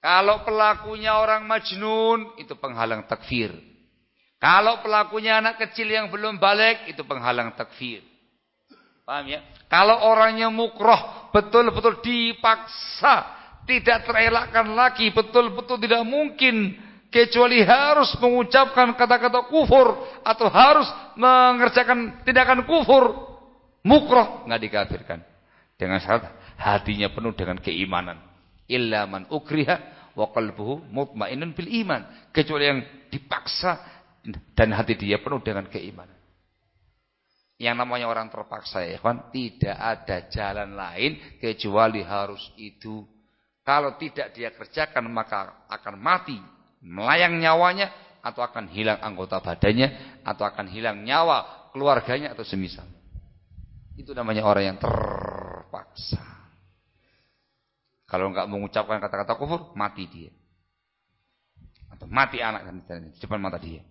S1: Kalau pelakunya orang majnun, itu penghalang takfir. Kalau pelakunya anak kecil yang belum balik, itu penghalang takfir. Paham ya? Kalau orangnya mukroh, betul-betul dipaksa, tidak terelakkan lagi, betul-betul tidak mungkin kecuali harus mengucapkan kata-kata kufur atau harus mengerjakan tindakan kufur mukroh nggak dikafirkan dengan syarat hatinya penuh dengan keimanan illa man ukriha wa qalbuhu bil iman kecuali yang dipaksa dan hati dia penuh dengan keimanan yang namanya orang terpaksa ya kan tidak ada jalan lain kecuali harus itu kalau tidak dia kerjakan maka akan mati melayang nyawanya atau akan hilang anggota badannya atau akan hilang nyawa keluarganya atau semisal. Itu namanya orang yang terpaksa. Kalau enggak mengucapkan kata-kata kufur, mati dia. Atau mati anak dan di depan mata dia.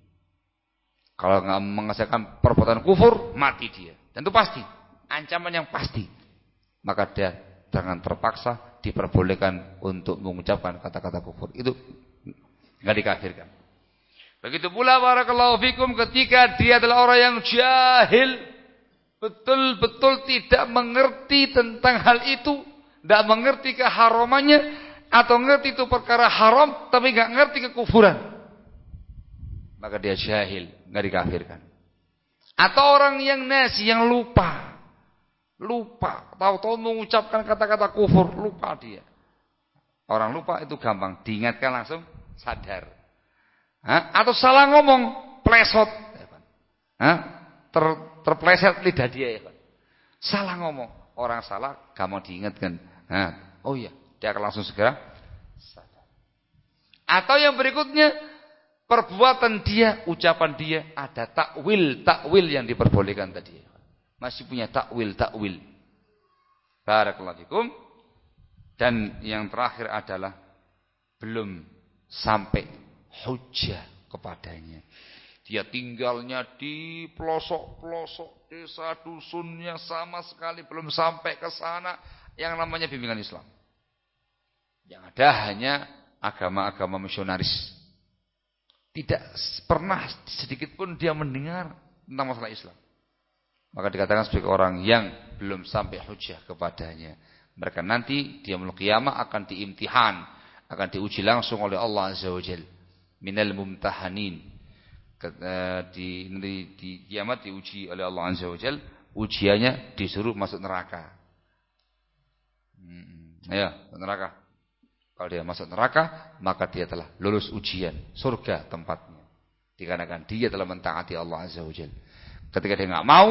S1: Kalau enggak mengesahkan perbuatan kufur, mati dia. Dan itu pasti. Ancaman yang pasti. Maka dia jangan terpaksa diperbolehkan untuk mengucapkan kata-kata kufur. Itu Enggak dikafirkan. Begitu pula barakallahu fikum ketika dia adalah orang yang jahil, betul-betul tidak mengerti tentang hal itu, tidak mengerti keharamannya atau mengerti itu perkara haram tapi enggak ngerti kekufuran. Maka dia jahil, enggak dikafirkan. Atau orang yang nasi yang lupa. Lupa, tahu-tahu mengucapkan kata-kata kufur, lupa dia. Orang lupa itu gampang, diingatkan langsung sadar. Hah? Atau salah ngomong, plesot. Hah? Ter, terpleset lidah dia ya Pak. Salah ngomong. Orang salah, kamu diingatkan. Hah? Oh iya, dia akan langsung segera sadar. Atau yang berikutnya, perbuatan dia, ucapan dia, ada takwil, takwil yang diperbolehkan tadi. Masih punya takwil, takwil. Barakallahu. Dan yang terakhir adalah belum sampai hujah kepadanya. Dia tinggalnya di pelosok-pelosok desa dusunnya sama sekali belum sampai ke sana yang namanya bimbingan Islam. Yang ada hanya agama-agama misionaris. Tidak pernah sedikit pun dia mendengar tentang masalah Islam. Maka dikatakan sebagai orang yang belum sampai hujah kepadanya. Mereka nanti dia kiamat akan diimtihan akan diuji langsung oleh Allah Azza wa Jal. Minal mumtahanin. Eh, di, di, di kiamat diuji oleh Allah Azza wa Jal ujiannya disuruh masuk neraka. Hmm, ya neraka kalau dia masuk neraka maka dia telah lulus ujian surga tempatnya dikarenakan dia telah mentaati Allah Azza wa Jal ketika dia nggak mau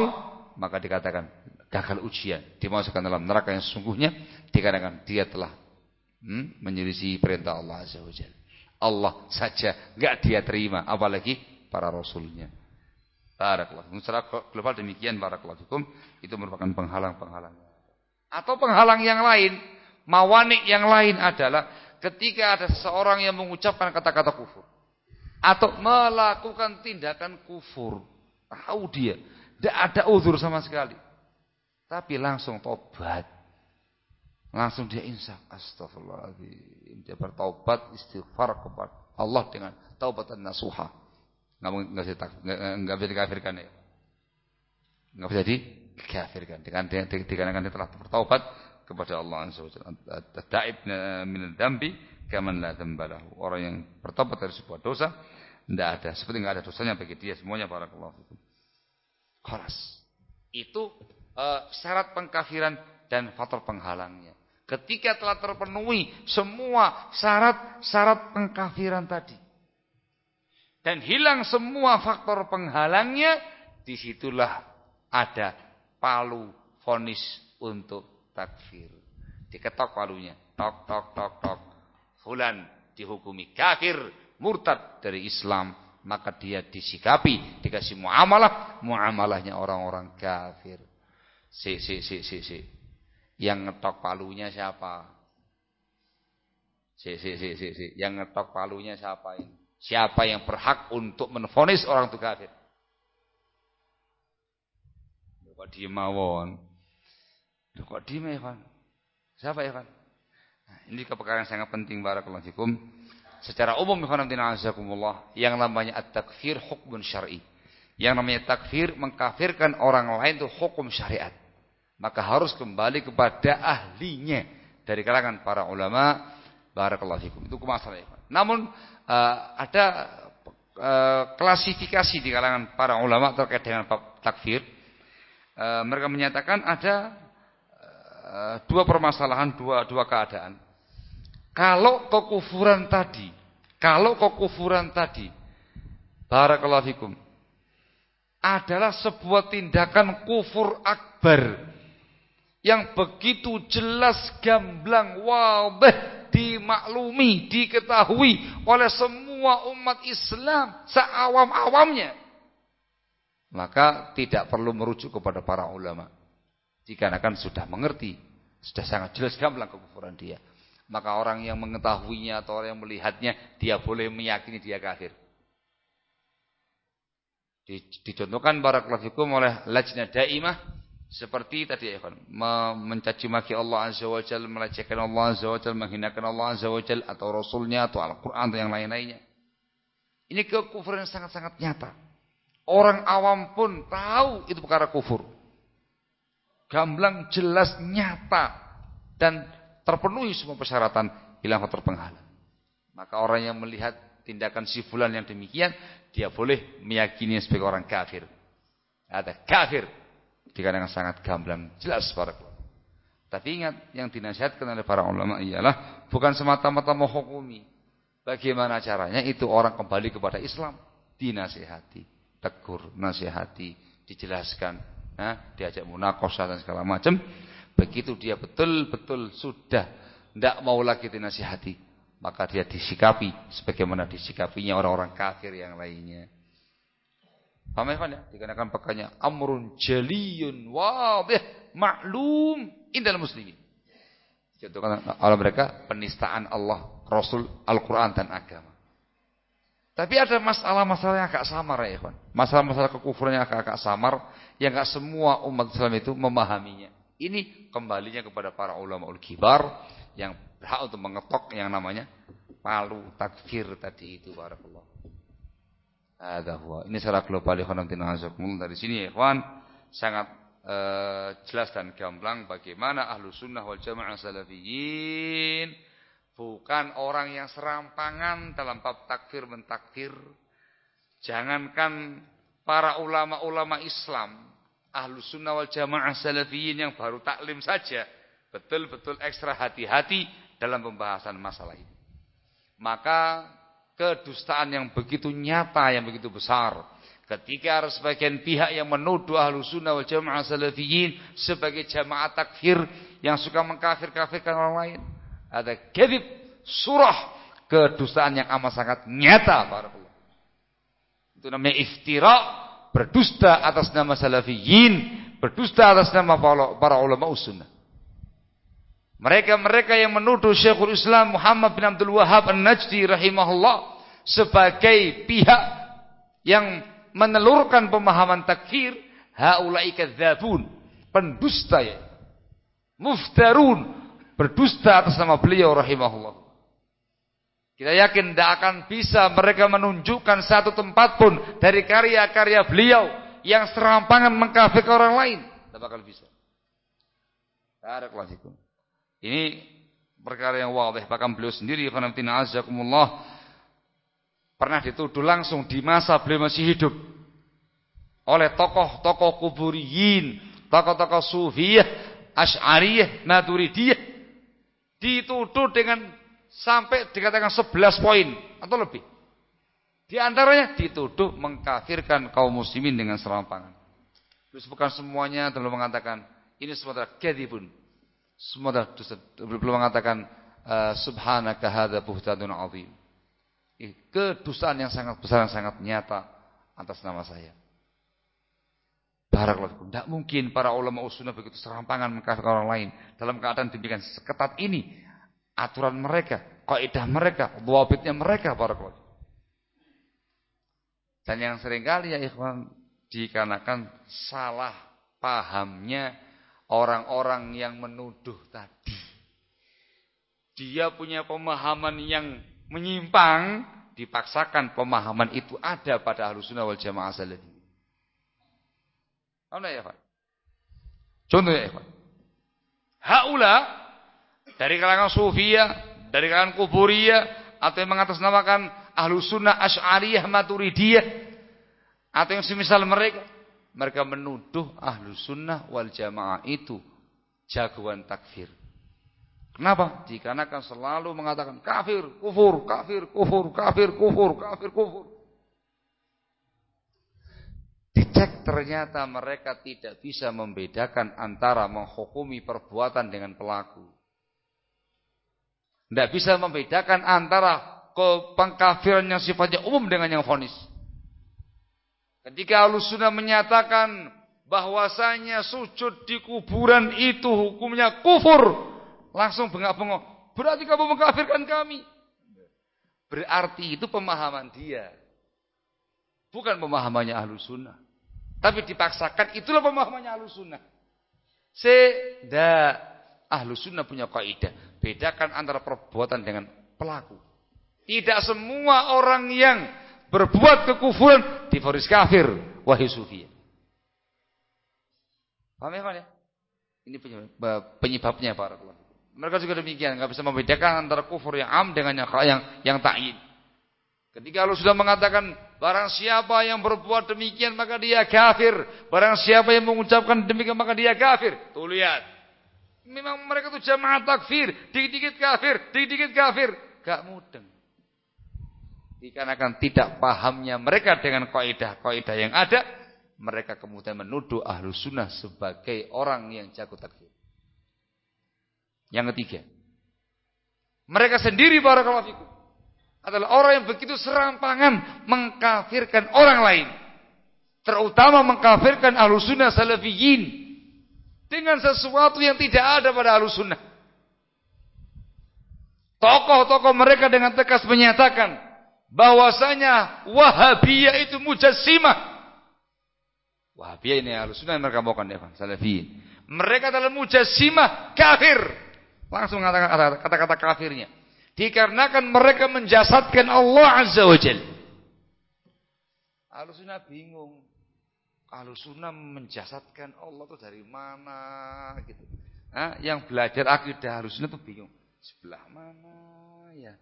S1: maka dikatakan gagal ujian dimasukkan dalam neraka yang sesungguhnya dikarenakan dia telah hmm, menyelisih perintah Allah Azza wa Allah saja enggak dia terima apalagi para rasulnya. Barakallahu. Secara global demikian barakallahu itu merupakan penghalang-penghalang. Atau penghalang yang lain, mawanik yang lain adalah ketika ada seseorang yang mengucapkan kata-kata kufur atau melakukan tindakan kufur. Tahu dia, tidak ada uzur sama sekali. Tapi langsung tobat Langsung dia insaf. Astagfirullahaladzim. Dia bertaubat istighfar kepada Allah dengan taubatan nasuha. Enggak bisa enggak bisa dikafirkan ya. Enggak bisa dikafirkan dengan dikarenakan dia telah bertaubat kepada Allah Azza wa Jalla. Min dambi. Orang yang bertobat dari sebuah dosa tidak ada seperti enggak ada dosanya bagi dia semuanya barakallahu fikum. Khalas. Itu uh, syarat pengkafiran dan faktor penghalangnya. Ketika telah terpenuhi semua syarat-syarat pengkafiran tadi. Dan hilang semua faktor penghalangnya, di situlah ada palu fonis untuk takfir. Diketok palunya. Tok, tok, tok, tok. Fulan dihukumi kafir, murtad dari Islam. Maka dia disikapi, dikasih muamalah. Muamalahnya orang-orang kafir. Si, si, si, si, si. Yang ngetok palunya siapa? Si, si, si, si, si. Yang ngetok palunya siapa ini? Siapa yang berhak untuk menfonis orang itu kafir? Kok diem mawon? Kok diem ya, Siapa ya, Nah, ini keperkara yang sangat penting barakallahu fikum. Secara umum yang namanya at-takfir hukmun syar'i. Yang namanya takfir mengkafirkan orang lain itu hukum syariat. Maka harus kembali kepada ahlinya dari kalangan para ulama barakallahu fikum. Itu masalah ya. Namun uh, ada uh, klasifikasi di kalangan para ulama terkait dengan takfir. Uh, mereka menyatakan ada dua permasalahan, dua dua keadaan. Kalau kekufuran tadi, kalau kekufuran tadi, barakallahu fikum, adalah sebuah tindakan kufur akbar yang begitu jelas gamblang wadih dimaklumi, diketahui oleh semua umat Islam seawam-awamnya. Maka tidak perlu merujuk kepada para ulama. Dikarenakan sudah mengerti, sudah sangat jelas gamblang kekufuran dia. Maka orang yang mengetahuinya atau orang yang melihatnya, dia boleh meyakini dia kafir. Dicontohkan barakallahu oleh lajnah daimah seperti tadi ya kan, mencaci maki Allah Azza wa Jalla, melecehkan Allah Azza wa Jalla, menghinakan Allah Azza wa Jalla atau Rasulnya atau Al-Quran atau yang lain-lainnya. Ini kekufuran yang sangat-sangat nyata. Orang awam pun tahu itu perkara kufur. Gamblang jelas nyata dan terpenuhi semua persyaratan hilang faktor penghalang. Maka orang yang melihat tindakan si fulan yang demikian, dia boleh meyakini sebagai orang kafir. Ada kafir dikarenakan sangat gamblang, jelas para Tapi ingat, yang dinasihatkan oleh para ulama ialah bukan semata-mata menghukumi. Bagaimana caranya itu orang kembali kepada Islam, dinasihati, tegur, nasihati, dijelaskan, nah, diajak munakosah dan segala macam. Begitu dia betul-betul sudah tidak mau lagi dinasihati, maka dia disikapi sebagaimana disikapinya orang-orang kafir yang lainnya. Paham ya, ya? Dikarenakan pekannya amrun jaliyun wadih maklum indal muslimin. Contohkan oleh mereka penistaan Allah, Rasul, Al-Quran dan agama. Tapi ada masalah-masalah yang agak samar ya ikhwan. Masalah-masalah kekufuran yang agak-agak samar yang enggak semua umat Islam itu memahaminya. Ini kembalinya kepada para ulama ul kibar yang berhak untuk mengetok yang namanya palu takfir tadi itu barakallah. Ada huwa. Ini secara global ikhwan dari sini ya ikhwan sangat uh, jelas dan gamblang bagaimana ahlu sunnah wal jamaah salafiyin bukan orang yang serampangan dalam bab takfir mentakfir. Jangankan para ulama-ulama Islam, ahlu sunnah wal jamaah salafiyin yang baru taklim saja, betul-betul ekstra hati-hati dalam pembahasan masalah ini. Maka kedustaan yang begitu nyata, yang begitu besar. Ketika ada sebagian pihak yang menuduh ahlu sunnah wal jamaah salafiyin sebagai jamaah takfir yang suka mengkafir-kafirkan orang lain. Ada kedip surah kedustaan yang amat sangat nyata. Barakallah. Itu namanya iftira, berdusta atas nama salafiyin, berdusta atas nama para ulama sunnah. Mereka-mereka yang menuduh Syekhul Islam Muhammad bin Abdul Wahab An-Najdi rahimahullah sebagai pihak yang menelurkan pemahaman takfir, haula'i kadzabun, pendusta ya. Muftarun, berdusta atas nama beliau rahimahullah. Kita yakin tidak akan bisa mereka menunjukkan satu tempat pun dari karya-karya beliau yang serampangan mengkafirkan orang lain. Tidak bakal bisa. Ini perkara yang wadih. Bahkan beliau sendiri khanatina azakumullah pernah dituduh langsung di masa beliau masih hidup. oleh tokoh-tokoh kuburiyin, tokoh-tokoh sufiyah, asy'ariyah, maturidiyah dituduh dengan sampai dikatakan 11 poin atau lebih. Di antaranya dituduh mengkafirkan kaum muslimin dengan serampangan. Disebutkan semuanya telah mengatakan ini semua adalah kadhibun. Semua belum mengatakan uh, subhanaka hadza buhtanun azim. Kedustaan yang sangat besar yang sangat nyata atas nama saya. Barakallahu Tidak mungkin para ulama usunnah begitu serampangan mengkafirkan orang lain dalam keadaan demikian seketat ini aturan mereka, kaidah mereka, dhawabitnya mereka barakallahu. Dan yang sering kali ya ikhwan dikarenakan salah pahamnya orang-orang yang menuduh tadi. Dia punya pemahaman yang menyimpang, dipaksakan pemahaman itu ada pada Ahlus Sunnah wal Jamaah. Mana ya, Pak? Contoh ya, Pak. Haula dari kalangan Sufia, dari kalangan Kuburiyah atau yang mengatasnamakan Ahlus Sunnah Asy'ariyah Maturidiyah atau yang semisal mereka. Mereka menuduh ahlu sunnah wal jamaah itu jagoan takfir. Kenapa? Dikarenakan selalu mengatakan kafir, kufur, kafir, kufur, kafir, kufur, kafir, kufur. Dicek ternyata mereka tidak bisa membedakan antara menghukumi perbuatan dengan pelaku. Tidak bisa membedakan antara pengkafiran yang sifatnya umum dengan yang fonis. Ketika Ahlussunnah menyatakan bahwasanya sujud di kuburan itu hukumnya kufur, langsung bengak-bengok. Berarti kamu mengkafirkan kami. Berarti itu pemahaman dia. Bukan pemahamannya Ahlussunnah. Tapi dipaksakan itulah pemahamannya Ahlussunnah. Seda Ahlussunnah punya kaidah, bedakan antara perbuatan dengan pelaku. Tidak semua orang yang berbuat kekufuran difonis kafir wahai sufi. Paham ya, ya? Ini penyebabnya para ulama. Mereka juga demikian, nggak bisa membedakan antara kufur yang am dengan yang yang, yang ta'yin. Ketika Allah sudah mengatakan barang siapa yang berbuat demikian maka dia kafir, barang siapa yang mengucapkan demikian maka dia kafir. Tuh lihat. Memang mereka itu jamaah takfir, dikit-dikit kafir, dikit-dikit kafir, gak mudeng. Dikarenakan tidak pahamnya mereka dengan kaidah-kaidah yang ada, mereka kemudian menuduh ahlu sunnah sebagai orang yang jago takfir. Yang ketiga, mereka sendiri para fikum adalah orang yang begitu serampangan mengkafirkan orang lain. Terutama mengkafirkan ahlu sunnah salafiyin. Dengan sesuatu yang tidak ada pada ahlu sunnah. Tokoh-tokoh mereka dengan tegas menyatakan bahwasanya Wahabiyah itu mujassimah. Wahabiyah ini harus sudah mereka bawakan ya, Salafiyin. Mereka adalah mujassimah kafir. Langsung kata-kata kafirnya. Dikarenakan mereka menjasadkan Allah Azza wa Jal. Alusuna bingung. Alusuna menjasadkan Allah itu dari mana gitu. Nah, yang belajar akidah alusuna itu bingung. Sebelah mana ya?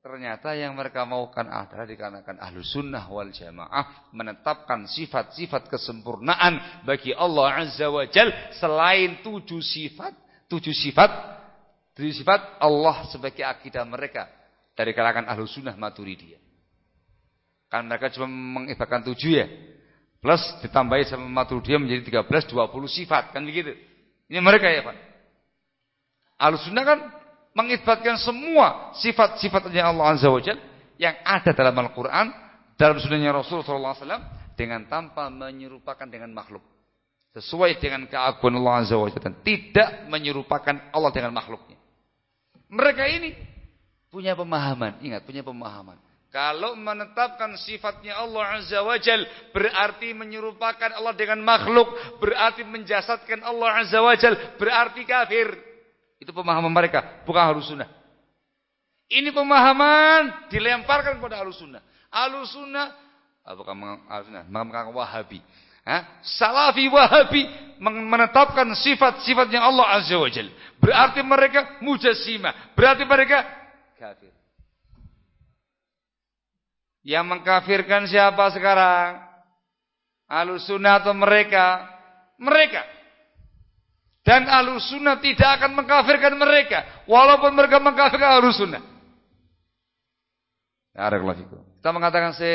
S1: Ternyata yang mereka maukan adalah dikarenakan ahlu sunnah wal jamaah menetapkan sifat-sifat kesempurnaan bagi Allah Azza wa Jal selain tujuh sifat, tujuh sifat, tujuh sifat Allah sebagai akidah mereka dari kalangan ahlu sunnah maturidiyah. Kan mereka cuma mengibaratkan tujuh ya. Plus ditambahi sama maturidiyah menjadi 13, 20 sifat. Kan begitu. Ini mereka ya Pak. Ahlu sunnah kan mengisbatkan semua sifat-sifatnya Allah Azza wa yang ada dalam Al-Quran, dalam sunnahnya Rasulullah SAW, dengan tanpa menyerupakan dengan makhluk. Sesuai dengan keagungan Allah Azza wa dan tidak menyerupakan Allah dengan makhluknya. Mereka ini punya pemahaman, ingat punya pemahaman. Kalau menetapkan sifatnya Allah Azza wa Jal berarti menyerupakan Allah dengan makhluk, berarti menjasadkan Allah Azza wa Jal, berarti kafir. Itu pemahaman mereka, bukan halus sunnah. Ini pemahaman dilemparkan kepada halus sunnah. Ah, bukan halus sunnah, mengatakan wahabi. Ha? Salafi wahabi menetapkan sifat-sifatnya Allah Azza wa Jal. Berarti mereka mujassimah. Berarti mereka kafir. Yang mengkafirkan siapa sekarang? Alusunah atau mereka? Mereka. Dan alusunah tidak akan mengkafirkan mereka. Walaupun mereka mengkafirkan alusunah. Kita mengatakan se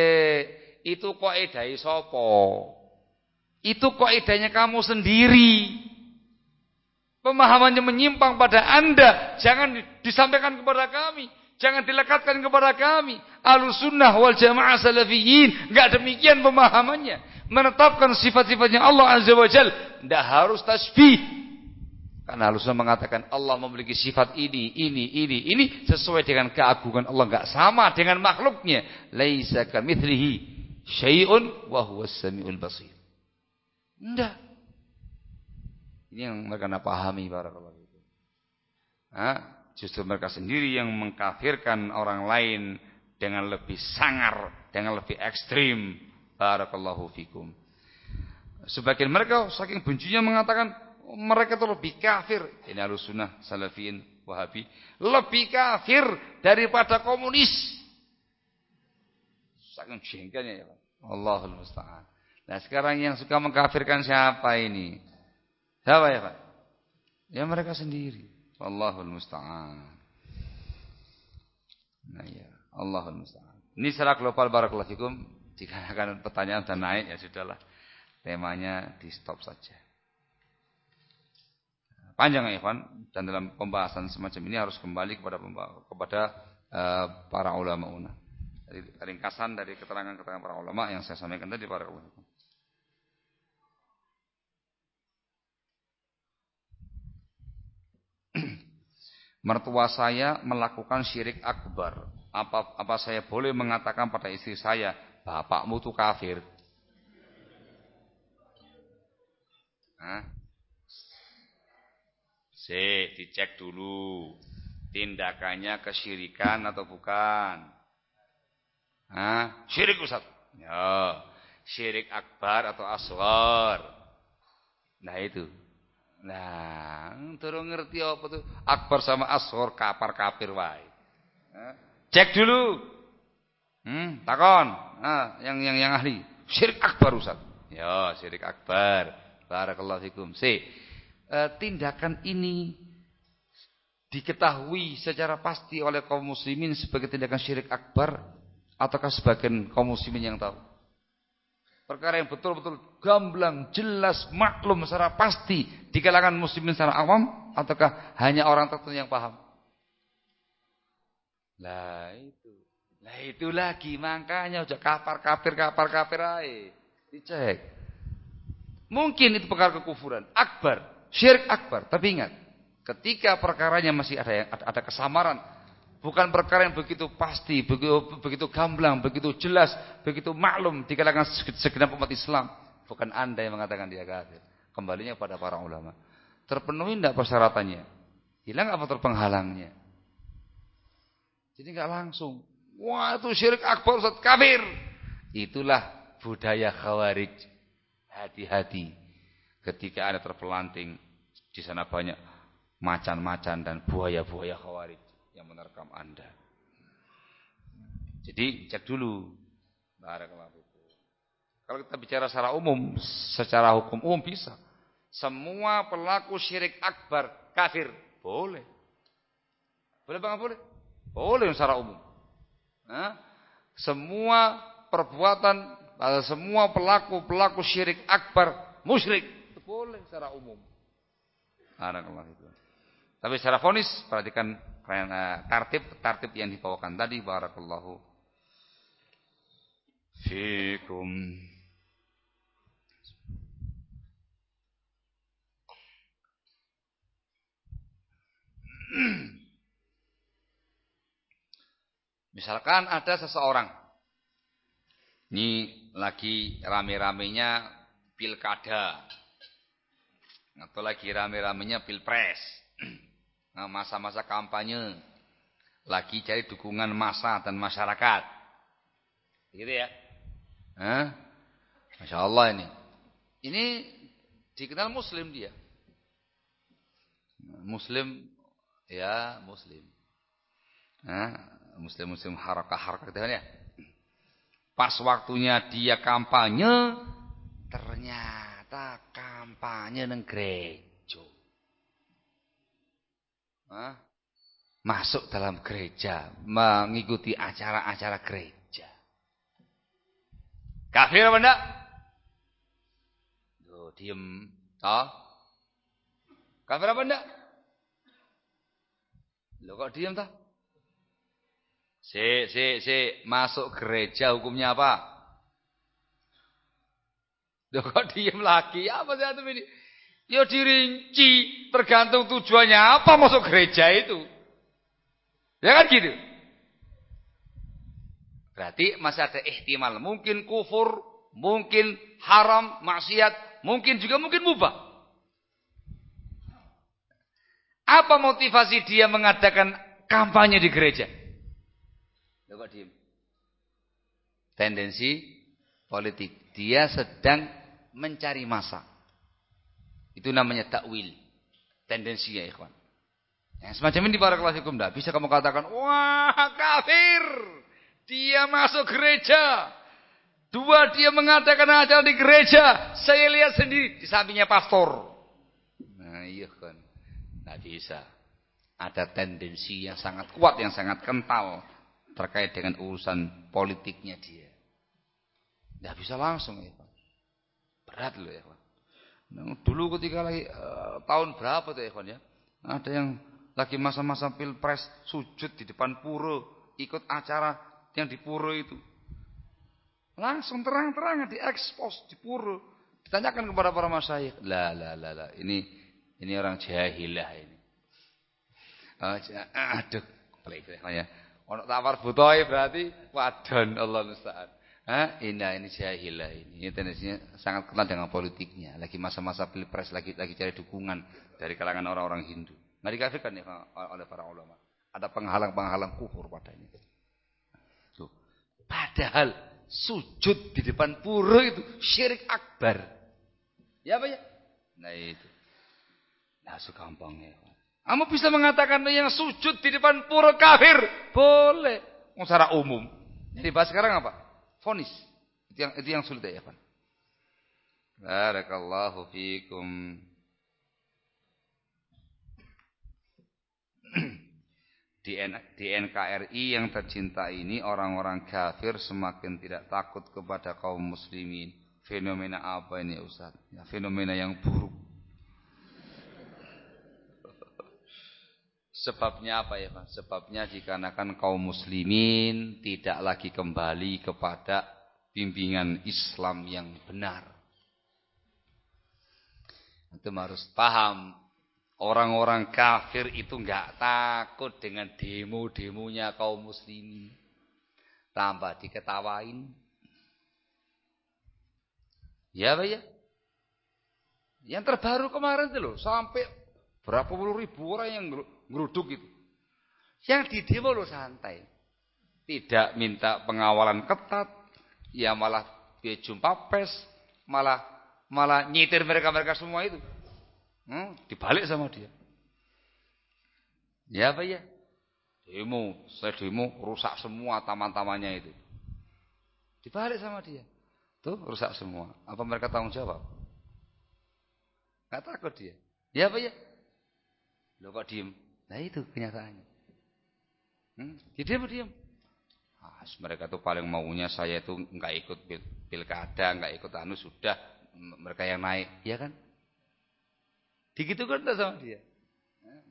S1: itu kok edai sopo. Itu kok edanya kamu sendiri. Pemahamannya menyimpang pada anda. Jangan disampaikan kepada kami. Jangan dilekatkan kepada kami. Alusunnah wal jamaah salafiyin. Enggak demikian pemahamannya. Menetapkan sifat-sifatnya Allah Azza wa Jal. Tidak harus tasbih. Karena alusunnah mengatakan Allah memiliki sifat ini, ini, ini, ini. Sesuai dengan keagungan Allah. Enggak sama dengan makhluknya. Laisa kamithlihi syai'un wa huwas samiul basir. Tidak. Ini yang mereka nak pahami barakallahu fikum. Ah, justru mereka sendiri yang mengkafirkan orang lain dengan lebih sangar, dengan lebih ekstrim. Barakallahu fikum. Sebagian mereka saking bencinya mengatakan mereka itu lebih kafir. Ini sunnah salafiyin, wahabi. Lebih kafir daripada komunis. Saking jengkelnya ya. Allahul musta'an. Nah sekarang yang suka mengkafirkan siapa ini? Siapa ya Pak? Ya mereka sendiri. Allahul musta'an. Nah ya, Allahul musta'an. Ini secara global barakallahu fikum. Jika akan pertanyaan dan naik ya sudahlah. Temanya di stop saja. Panjang ya Ikhwan dan dalam pembahasan semacam ini harus kembali kepada kepada uh, para ulama una. Ringkasan dari keterangan-keterangan para ulama yang saya sampaikan tadi para ulama. Mertua saya melakukan syirik akbar. Apa, apa saya boleh mengatakan pada istri saya, bapakmu itu kafir? Hah? Si, dicek dulu. Tindakannya kesyirikan atau bukan? Hah? Syirik Ustaz? Ya. Syirik akbar atau asghar? Nah itu. Nah, turun ngerti apa tuh? Akbar sama Ashor kapar kafir wae. Cek dulu. Hmm, takon. Nah, yang yang yang ahli. Syirik akbar Ustaz. Ya, syirik akbar. Barakallahu fikum. Si, e, tindakan ini diketahui secara pasti oleh kaum muslimin sebagai tindakan syirik akbar ataukah sebagian kaum muslimin yang tahu? Perkara yang betul-betul gamblang, jelas, maklum secara pasti di kalangan muslimin secara awam ataukah hanya orang tertentu yang paham? Lah itu. Lah itu lagi makanya udah kapar kafir kapar kafir aja. Dicek. Mungkin itu perkara kekufuran akbar, syirik akbar, tapi ingat, ketika perkaranya masih ada yang ada kesamaran Bukan perkara yang begitu pasti, begitu, begitu gamblang, begitu jelas, begitu maklum di kalangan segenap umat Islam. Bukan anda yang mengatakan dia kafir. Kembalinya pada para ulama. Terpenuhi tidak persyaratannya? Hilang apa terpenghalangnya? Jadi nggak langsung. Wah itu syirik akbar Ustaz kafir. Itulah budaya khawarij. Hati-hati. Ketika ada terpelanting. Di sana banyak macan-macan dan buaya-buaya khawarij yang menerkam Anda. Jadi cek dulu. Kalau kita bicara secara umum, secara hukum umum bisa. Semua pelaku syirik akbar kafir, boleh. Boleh bang boleh? Boleh secara umum. Nah, semua perbuatan semua pelaku-pelaku syirik akbar musyrik boleh secara umum. Barakallahu Tapi secara fonis perhatikan tartib tartib yang dibawakan tadi barakallahu fikum. Misalkan ada seseorang ini lagi rame-ramenya pilkada atau lagi rame-ramenya pilpres masa-masa kampanye lagi cari dukungan massa dan masyarakat. Gitu ya. Hah? Masya Allah ini. Ini dikenal muslim dia. Muslim ya muslim. Muslim-muslim harakah-harakah gitu kan ya. Pas waktunya dia kampanye ternyata kampanye. Hah? Masuk dalam gereja, mengikuti acara-acara gereja. Kafir apa enggak? Tuh, diem. Toh? Kafir apa enggak? Lo kok diem toh? Si, si, si, masuk gereja hukumnya apa? Lo kok diem lagi? Apa sih ini? Ya dirinci, tergantung tujuannya apa masuk gereja itu. Ya kan gitu. Berarti masih ada ihtimal. Mungkin kufur, mungkin haram, maksiat, mungkin juga mungkin mubah. Apa motivasi dia mengadakan kampanye di gereja? Diem. Tendensi politik. Dia sedang mencari masa. Itu namanya takwil. Tendensi ya ikhwan. Yang semacam ini para klasikum tidak bisa kamu katakan, wah kafir. Dia masuk gereja. Dua dia mengadakan acara di gereja. Saya lihat sendiri di sampingnya pastor. Nah iya kan. Tidak bisa. Ada tendensi yang sangat kuat, yang sangat kental terkait dengan urusan politiknya dia. Tidak bisa langsung ya. Berat loh ya. Nah, dulu ketika lagi uh, tahun berapa tuh Pak ya. Ada yang lagi masa-masa pilpres sujud di depan puro. Ikut acara yang di puro itu. Langsung terang-terangan diekspos di puro. Ditanyakan kepada para masyayikh. Lah, lah, lah, lah. Ini ini orang jahilah ini. Oh, aduh, pelik ya. Ono tawar butoi berarti wadon Allah musta'an. Hah? Indah ini jahilah ini. Ini tendensinya sangat kenal dengan politiknya. Lagi masa-masa pilpres lagi lagi cari dukungan dari kalangan orang-orang Hindu. Nggak dikafirkan ya oleh para ulama. Ada penghalang-penghalang kufur pada ini. Tuh. Padahal sujud di depan pura itu syirik akbar. Ya apa ya? Nah itu. Nah segampangnya. Kamu bisa mengatakan yang sujud di depan pura kafir. Boleh. Secara umum. Jadi bahas sekarang apa? Fonis. Itu yang, itu yang sulit ya Pak. Barakallahu fikum. [CLEARS THROAT] Di, di NKRI yang tercinta ini orang-orang kafir semakin tidak takut kepada kaum muslimin. Fenomena apa ini Ustaz? Ya, fenomena yang buruk. Sebabnya apa ya Pak? Sebabnya dikarenakan kaum muslimin tidak lagi kembali kepada bimbingan Islam yang benar. Itu harus paham. Orang-orang kafir itu enggak takut dengan demo-demonya kaum muslimin. Tambah diketawain. Ya Pak ya? Yang terbaru kemarin itu loh. Sampai berapa puluh ribu orang yang ngeruduk itu. Yang di demo lo santai. Tidak minta pengawalan ketat. Ya malah dia jumpa pes. Malah malah nyitir mereka-mereka semua itu. Hmm, dibalik sama dia. Ya apa ya? Demo, saya demo rusak semua taman-tamannya itu. Dibalik sama dia. Tuh rusak semua. Apa mereka tanggung jawab? Gak takut dia. Ya apa ya? Lo kok diem? Nah itu kenyataannya. Hmm? Jadi dia diam. Ah, mereka tuh paling maunya saya itu nggak ikut pil pilkada, nggak ikut anu sudah mereka yang naik, ya kan? Begitu kan sama dia.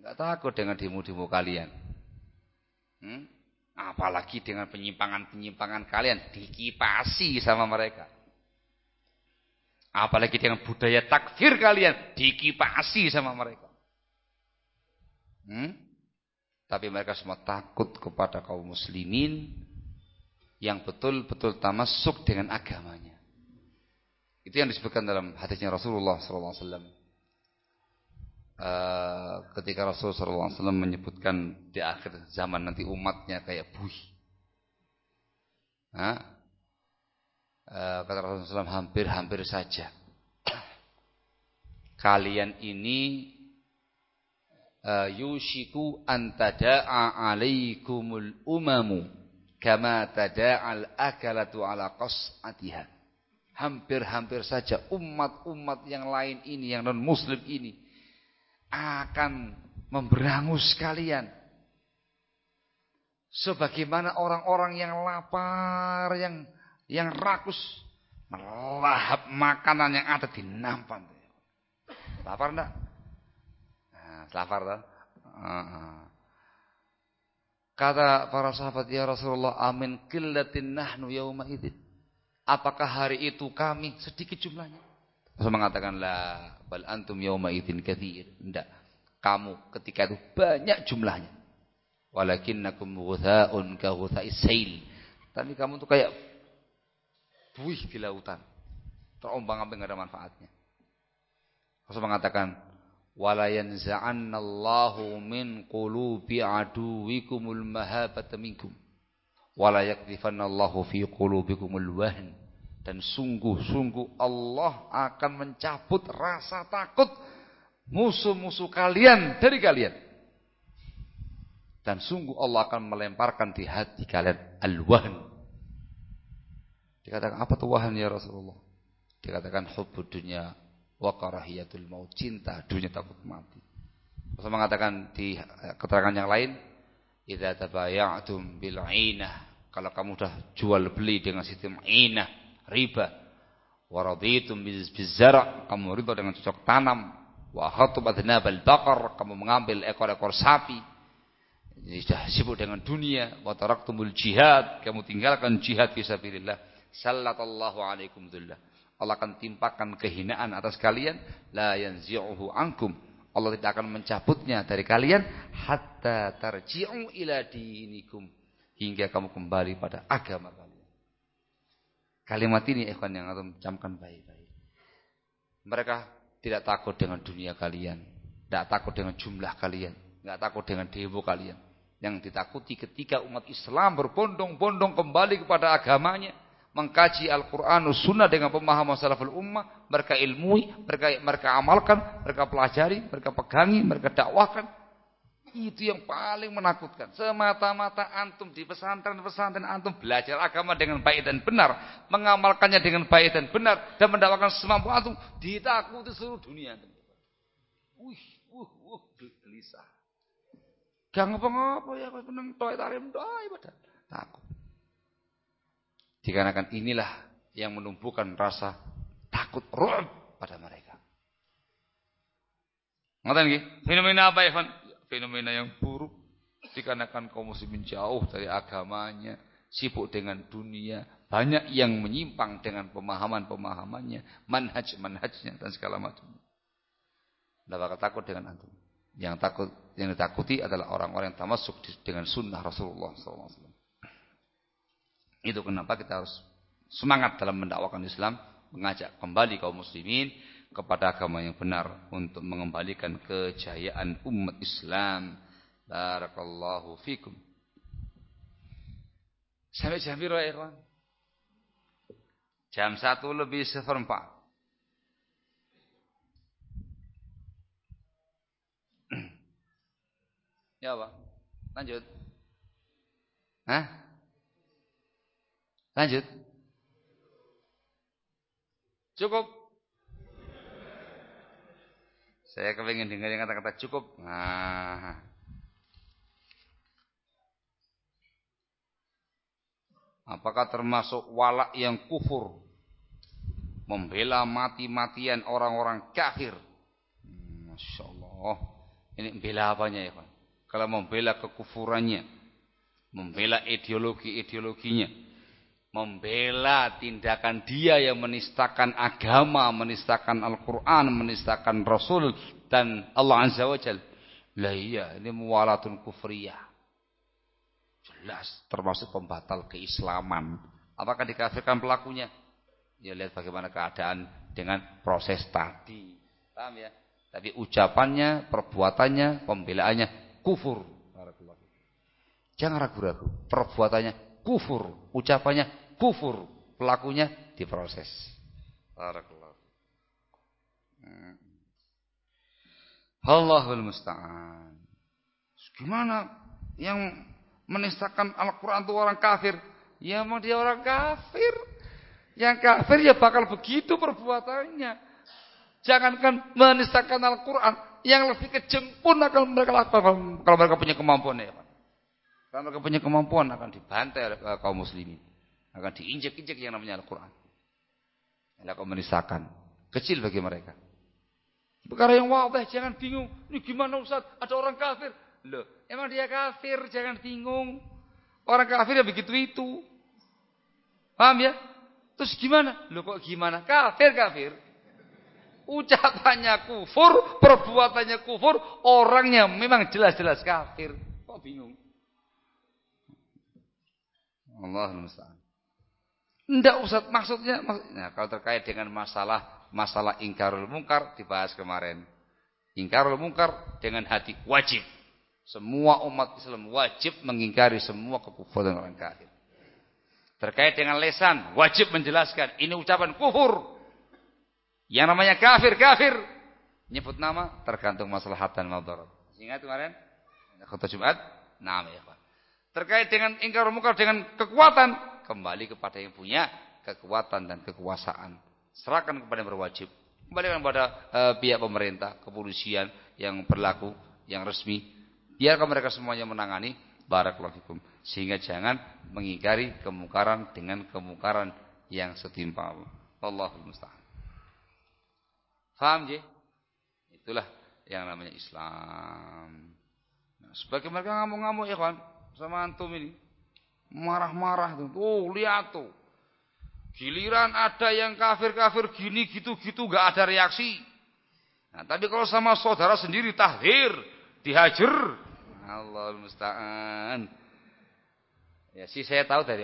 S1: Nggak takut dengan demo-demo kalian. Hmm? Apalagi dengan penyimpangan-penyimpangan kalian dikipasi sama mereka. Apalagi dengan budaya takfir kalian dikipasi sama mereka. Hmm? Tapi mereka semua takut kepada kaum muslimin yang betul-betul tamasuk dengan agamanya. Itu yang disebutkan dalam hadisnya Rasulullah SAW. Uh, eh, ketika Rasulullah SAW menyebutkan di akhir zaman nanti umatnya kayak buih. Uh, kata Rasulullah SAW hampir-hampir saja. [CLEARS THROAT] Kalian ini yushiku an tada'a alaikumul umamu kama tada'al akalatu ala qas'atiha. hampir-hampir saja umat-umat yang lain ini, yang non-muslim ini akan memberangus kalian. Sebagaimana orang-orang yang lapar, yang yang rakus melahap makanan yang ada di nampan. Lapar enggak? Lapar tak? Kata para sahabat ya Rasulullah, amin qillatin nahnu yauma idzin. Apakah hari itu kami sedikit jumlahnya? Rasul mengatakan la bal antum yauma idzin katsir. Enggak. Kamu ketika itu banyak jumlahnya. Walakinnakum ghutha'un ka ghutha'is sail. Tapi kamu tuh kayak buih di lautan. Terombang-ambing enggak ada manfaatnya. Rasul mengatakan wala yanza'annallahu min qulubi aduwikumul mahabata minkum. Wala fi qulubikumul wahn. Dan sungguh-sungguh Allah akan mencabut rasa takut musuh-musuh kalian dari kalian. Dan sungguh Allah akan melemparkan di hati kalian al-wahn. Dikatakan apa tuh wahn ya Rasulullah? Dikatakan hubbud dunya wa karahiyatul maut cinta dunia takut mati Rasul mengatakan di keterangan yang lain Idza tabaya'tum bil 'ainah. Kalau kamu sudah jual beli dengan sistem inah, riba. Wa raditum bizara, kamu riba dengan cocok tanam. Wa khatub adnabal baqar, kamu mengambil ekor-ekor sapi. Ini sudah sibuk dengan dunia. Wa taraktumul jihad, kamu tinggalkan jihad fi sabilillah. Sallallahu alaikum dhullah. Allah akan timpakan kehinaan atas kalian. La yanzi'uhu ankum. Allah tidak akan mencabutnya dari kalian. Hatta tarji'u ila dinikum. Hingga kamu kembali pada agama kalian. Kalimat ini ikhwan yang antum camkan baik-baik. Mereka tidak takut dengan dunia kalian, tidak takut dengan jumlah kalian, tidak takut dengan dewa kalian. Yang ditakuti ketika umat Islam berbondong-bondong kembali kepada agamanya, mengkaji Al-Quran, Sunnah dengan pemahaman salaful ummah, mereka ilmui, mereka mereka amalkan, mereka pelajari, mereka pegangi, mereka dakwahkan. Itu yang paling menakutkan. Semata-mata antum di pesantren-pesantren antum belajar agama dengan baik dan benar, mengamalkannya dengan baik dan benar dan mendakwakan semampu antum, ditakuti seluruh dunia. Wih, uh, uh, gelisah. Gak ngapa-ngapa ya, peneng toy tarim doy pada takut. Dikarenakan inilah yang menumbuhkan rasa takut ru'b pada mereka. Ngerti nggih? Fenomena apa ya, Fenomena yang buruk dikarenakan kaum muslimin jauh dari agamanya, sibuk dengan dunia, banyak yang menyimpang dengan pemahaman-pemahamannya, manhaj-manhajnya dan segala macam. Tidak takut dengan antum. Yang takut yang ditakuti adalah orang-orang yang termasuk dengan sunnah Rasulullah SAW. Itu kenapa kita harus semangat dalam mendakwakan Islam, mengajak kembali kaum muslimin kepada agama yang benar untuk mengembalikan kejayaan umat Islam. Barakallahu fikum. Sampai jam berapa ya, Jam satu lebih seperempat. [CLEARS THROAT] ya, Pak. Lanjut. Hah? Lanjut. Cukup. Saya kepingin dengar yang kata-kata cukup. Nah. Apakah termasuk walak yang kufur? Membela mati-matian orang-orang kafir. Hmm, Masya Allah. Ini membela apanya ya Pak? Kalau membela kekufurannya. Membela ideologi-ideologinya membela tindakan dia yang menistakan agama, menistakan Al-Quran, menistakan Rasul dan Allah Azza wa Jal. Lah iya, ini muwalatun kufriyah. Jelas, termasuk pembatal keislaman. Apakah dikafirkan pelakunya? Ya lihat bagaimana keadaan dengan proses tadi. Paham ya? Tapi ucapannya, perbuatannya, pembelaannya kufur. Jangan ragu-ragu. Perbuatannya kufur, ucapannya kufur, pelakunya diproses. Barakallahu. Hmm. Allahul musta'an. Gimana yang menistakan Al-Qur'an itu orang kafir? Ya mau dia orang kafir. Yang kafir ya bakal begitu perbuatannya. Jangankan menistakan Al-Quran. Yang lebih kejam pun akan mereka lakukan. Kalau mereka punya kemampuan ya. Kalau mereka punya kemampuan akan dibantai oleh kaum muslimin. Akan diinjek-injek yang namanya Al-Quran. Yang akan menistakan. Kecil bagi mereka. Perkara yang wabah, jangan bingung. Ini gimana Ustaz? Ada orang kafir. Loh, emang dia kafir, jangan bingung. Orang kafir ya begitu itu. Paham ya? Terus gimana? Loh kok gimana? Kafir, kafir. Ucapannya kufur, perbuatannya kufur, orangnya memang jelas-jelas kafir. Kok bingung? Allah musta'an. Enggak Ustaz, maksudnya, maksudnya kalau terkait dengan masalah masalah ingkarul mungkar dibahas kemarin. Ingkarul mungkar dengan hati wajib. Semua umat Islam wajib mengingkari semua kekufuran orang kafir. Terkait dengan lesan, wajib menjelaskan ini ucapan kufur. Yang namanya kafir, kafir. Nyebut nama tergantung masalah dan madarat. Ingat kemarin? Khutbah Jumat? Nama ya. Terkait dengan ingkar mungkar dengan kekuatan, kembali kepada yang punya kekuatan dan kekuasaan. Serahkan kepada yang berwajib. Kembalikan kepada uh, pihak pemerintah, kepolisian yang berlaku, yang resmi. Biarkan mereka semuanya menangani. Barakallahu Sehingga jangan mengingkari kemungkaran dengan kemungkaran yang setimpal. Allahul musta'an. Faham je? Itulah yang namanya Islam. Nah, sebagai mereka ngamuk-ngamuk ya kan sama antum ini. Marah-marah tuh. Oh, lihat tuh. Giliran ada yang kafir-kafir gini gitu-gitu gak ada reaksi. Nah, tapi kalau sama saudara sendiri tahdir, dihajar. Allah musta'an. Ya sih saya tahu dari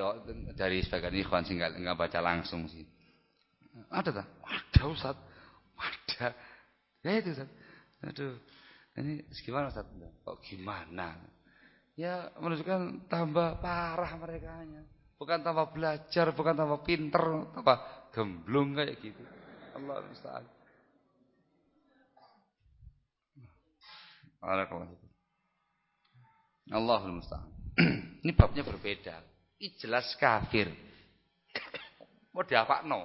S1: dari sebagian ikhwan sih enggak, enggak baca langsung sih. Ada tak? Ada Ustaz. Ada. Ya itu Ustaz. Aduh. Ini gimana Ustaz? Kok gimana? Ya menunjukkan tambah parah mereka hanya. Bukan tambah belajar, bukan tambah pinter, tambah gemblung kayak gitu. Allah musta'an. Allahul musta'an. [CLEARS THROAT] Ini babnya berbeda. Ini jelas kafir. [COUGHS] Mau no?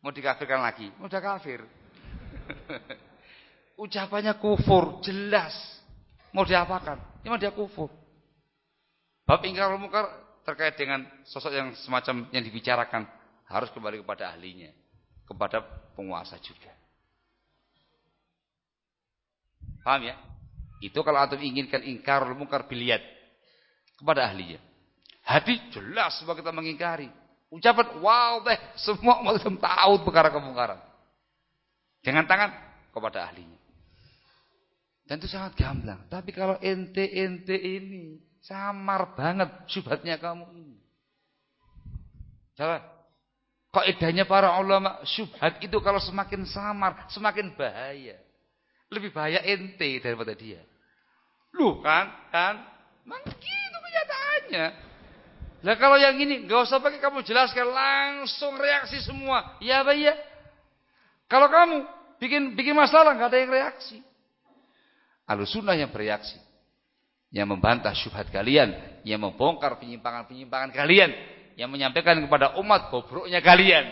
S1: Mau dikafirkan lagi? Mau udah kafir. [LAUGHS] Ucapannya kufur, jelas. Mau diapakan? Ini mau dia kufur. Bab ingkar mungkar terkait dengan sosok yang semacam yang dibicarakan harus kembali kepada ahlinya, kepada penguasa juga. Paham ya? Itu kalau antum inginkan ingkar mungkar biliat kepada ahlinya. Hati jelas bahwa kita mengingkari. Ucapan wow deh semua Islam tahu perkara kemungkaran. Dengan tangan kepada ahlinya. Dan itu sangat gamblang. Tapi kalau ente-ente ini Samar banget syubhatnya kamu ini. Jalan. Kaidahnya para ulama, syubhat itu kalau semakin samar, semakin bahaya. Lebih bahaya ente daripada dia. Lu kan, kan? Memang gitu kenyataannya. Lah kalau yang ini nggak usah pakai kamu jelaskan langsung reaksi semua. Ya apa ya? Kalau kamu bikin bikin masalah nggak ada yang reaksi. Alusunah yang bereaksi yang membantah syubhat kalian, yang membongkar penyimpangan-penyimpangan kalian, yang menyampaikan kepada umat bobroknya kalian.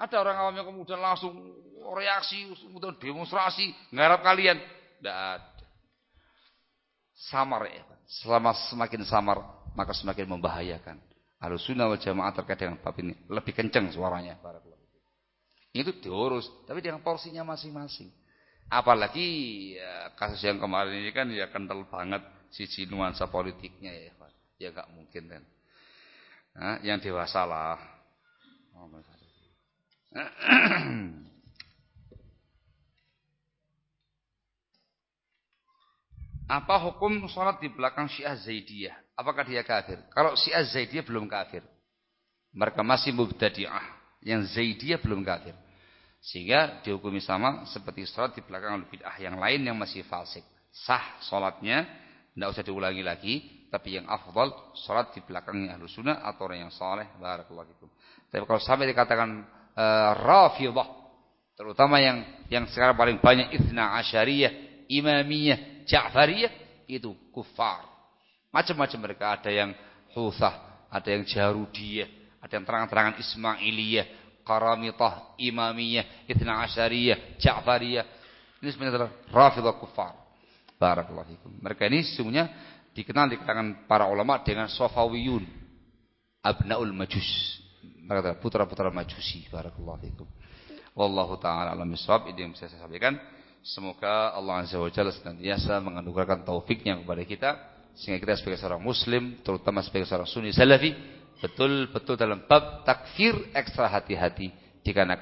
S1: Ada orang awam yang kemudian langsung reaksi, kemudian demonstrasi, ngarap kalian. Tidak ada. Samar ya. Selama semakin samar, maka semakin membahayakan. Harus sunnah wal jamaah terkait dengan bab ini. Lebih kencang suaranya. Itu diurus. Tapi dengan porsinya masing-masing. Apalagi ya, kasus yang kemarin ini kan ya kental banget sisi nuansa politiknya ya, Pak. Ya nggak mungkin kan. Nah, yang dewasa lah. Oh, [CLEARS THROAT] Apa hukum sholat di belakang Syiah Zaidiyah? Apakah dia kafir? Kalau Syiah Zaidiyah belum kafir. Mereka masih mubtadi'ah. Yang Zaidiyah belum kafir. Sehingga dihukumi sama seperti sholat di belakang bid'ah yang lain yang masih falsik. Sah sholatnya, tidak usah diulangi lagi. Tapi yang afdal, sholat di belakangnya ahlu sunnah atau orang yang soleh. Barakallahu fikum. Tapi kalau sampai dikatakan uh, rafidah, terutama yang yang sekarang paling banyak ithna asyariyah, imamiyah, ja'fariyah, itu kufar. Macam-macam mereka. Ada yang husah, ada yang jarudiyah, Ada yang terang-terangan Ismailiyah, Karamitah, Imamiyah, Ithna Asyariyah, Ja'fariyah. Ini sebenarnya adalah Rafidah Kufar. Barakallahu fikum. Mereka ini semuanya dikenal di kalangan para ulama dengan Sofawiyun. Abnaul Majus. Mereka adalah putra-putra Majusi. Barakallahu fikum. Wallahu ta'ala alam iswab. Ini yang bisa saya sampaikan. Semoga Allah Azza wa Jalla senantiasa menganugerahkan taufiknya kepada kita. Sehingga kita sebagai seorang muslim, terutama sebagai seorang sunni salafi, betul-betul dalam bab takfir ekstra hati-hati. Dikarenakan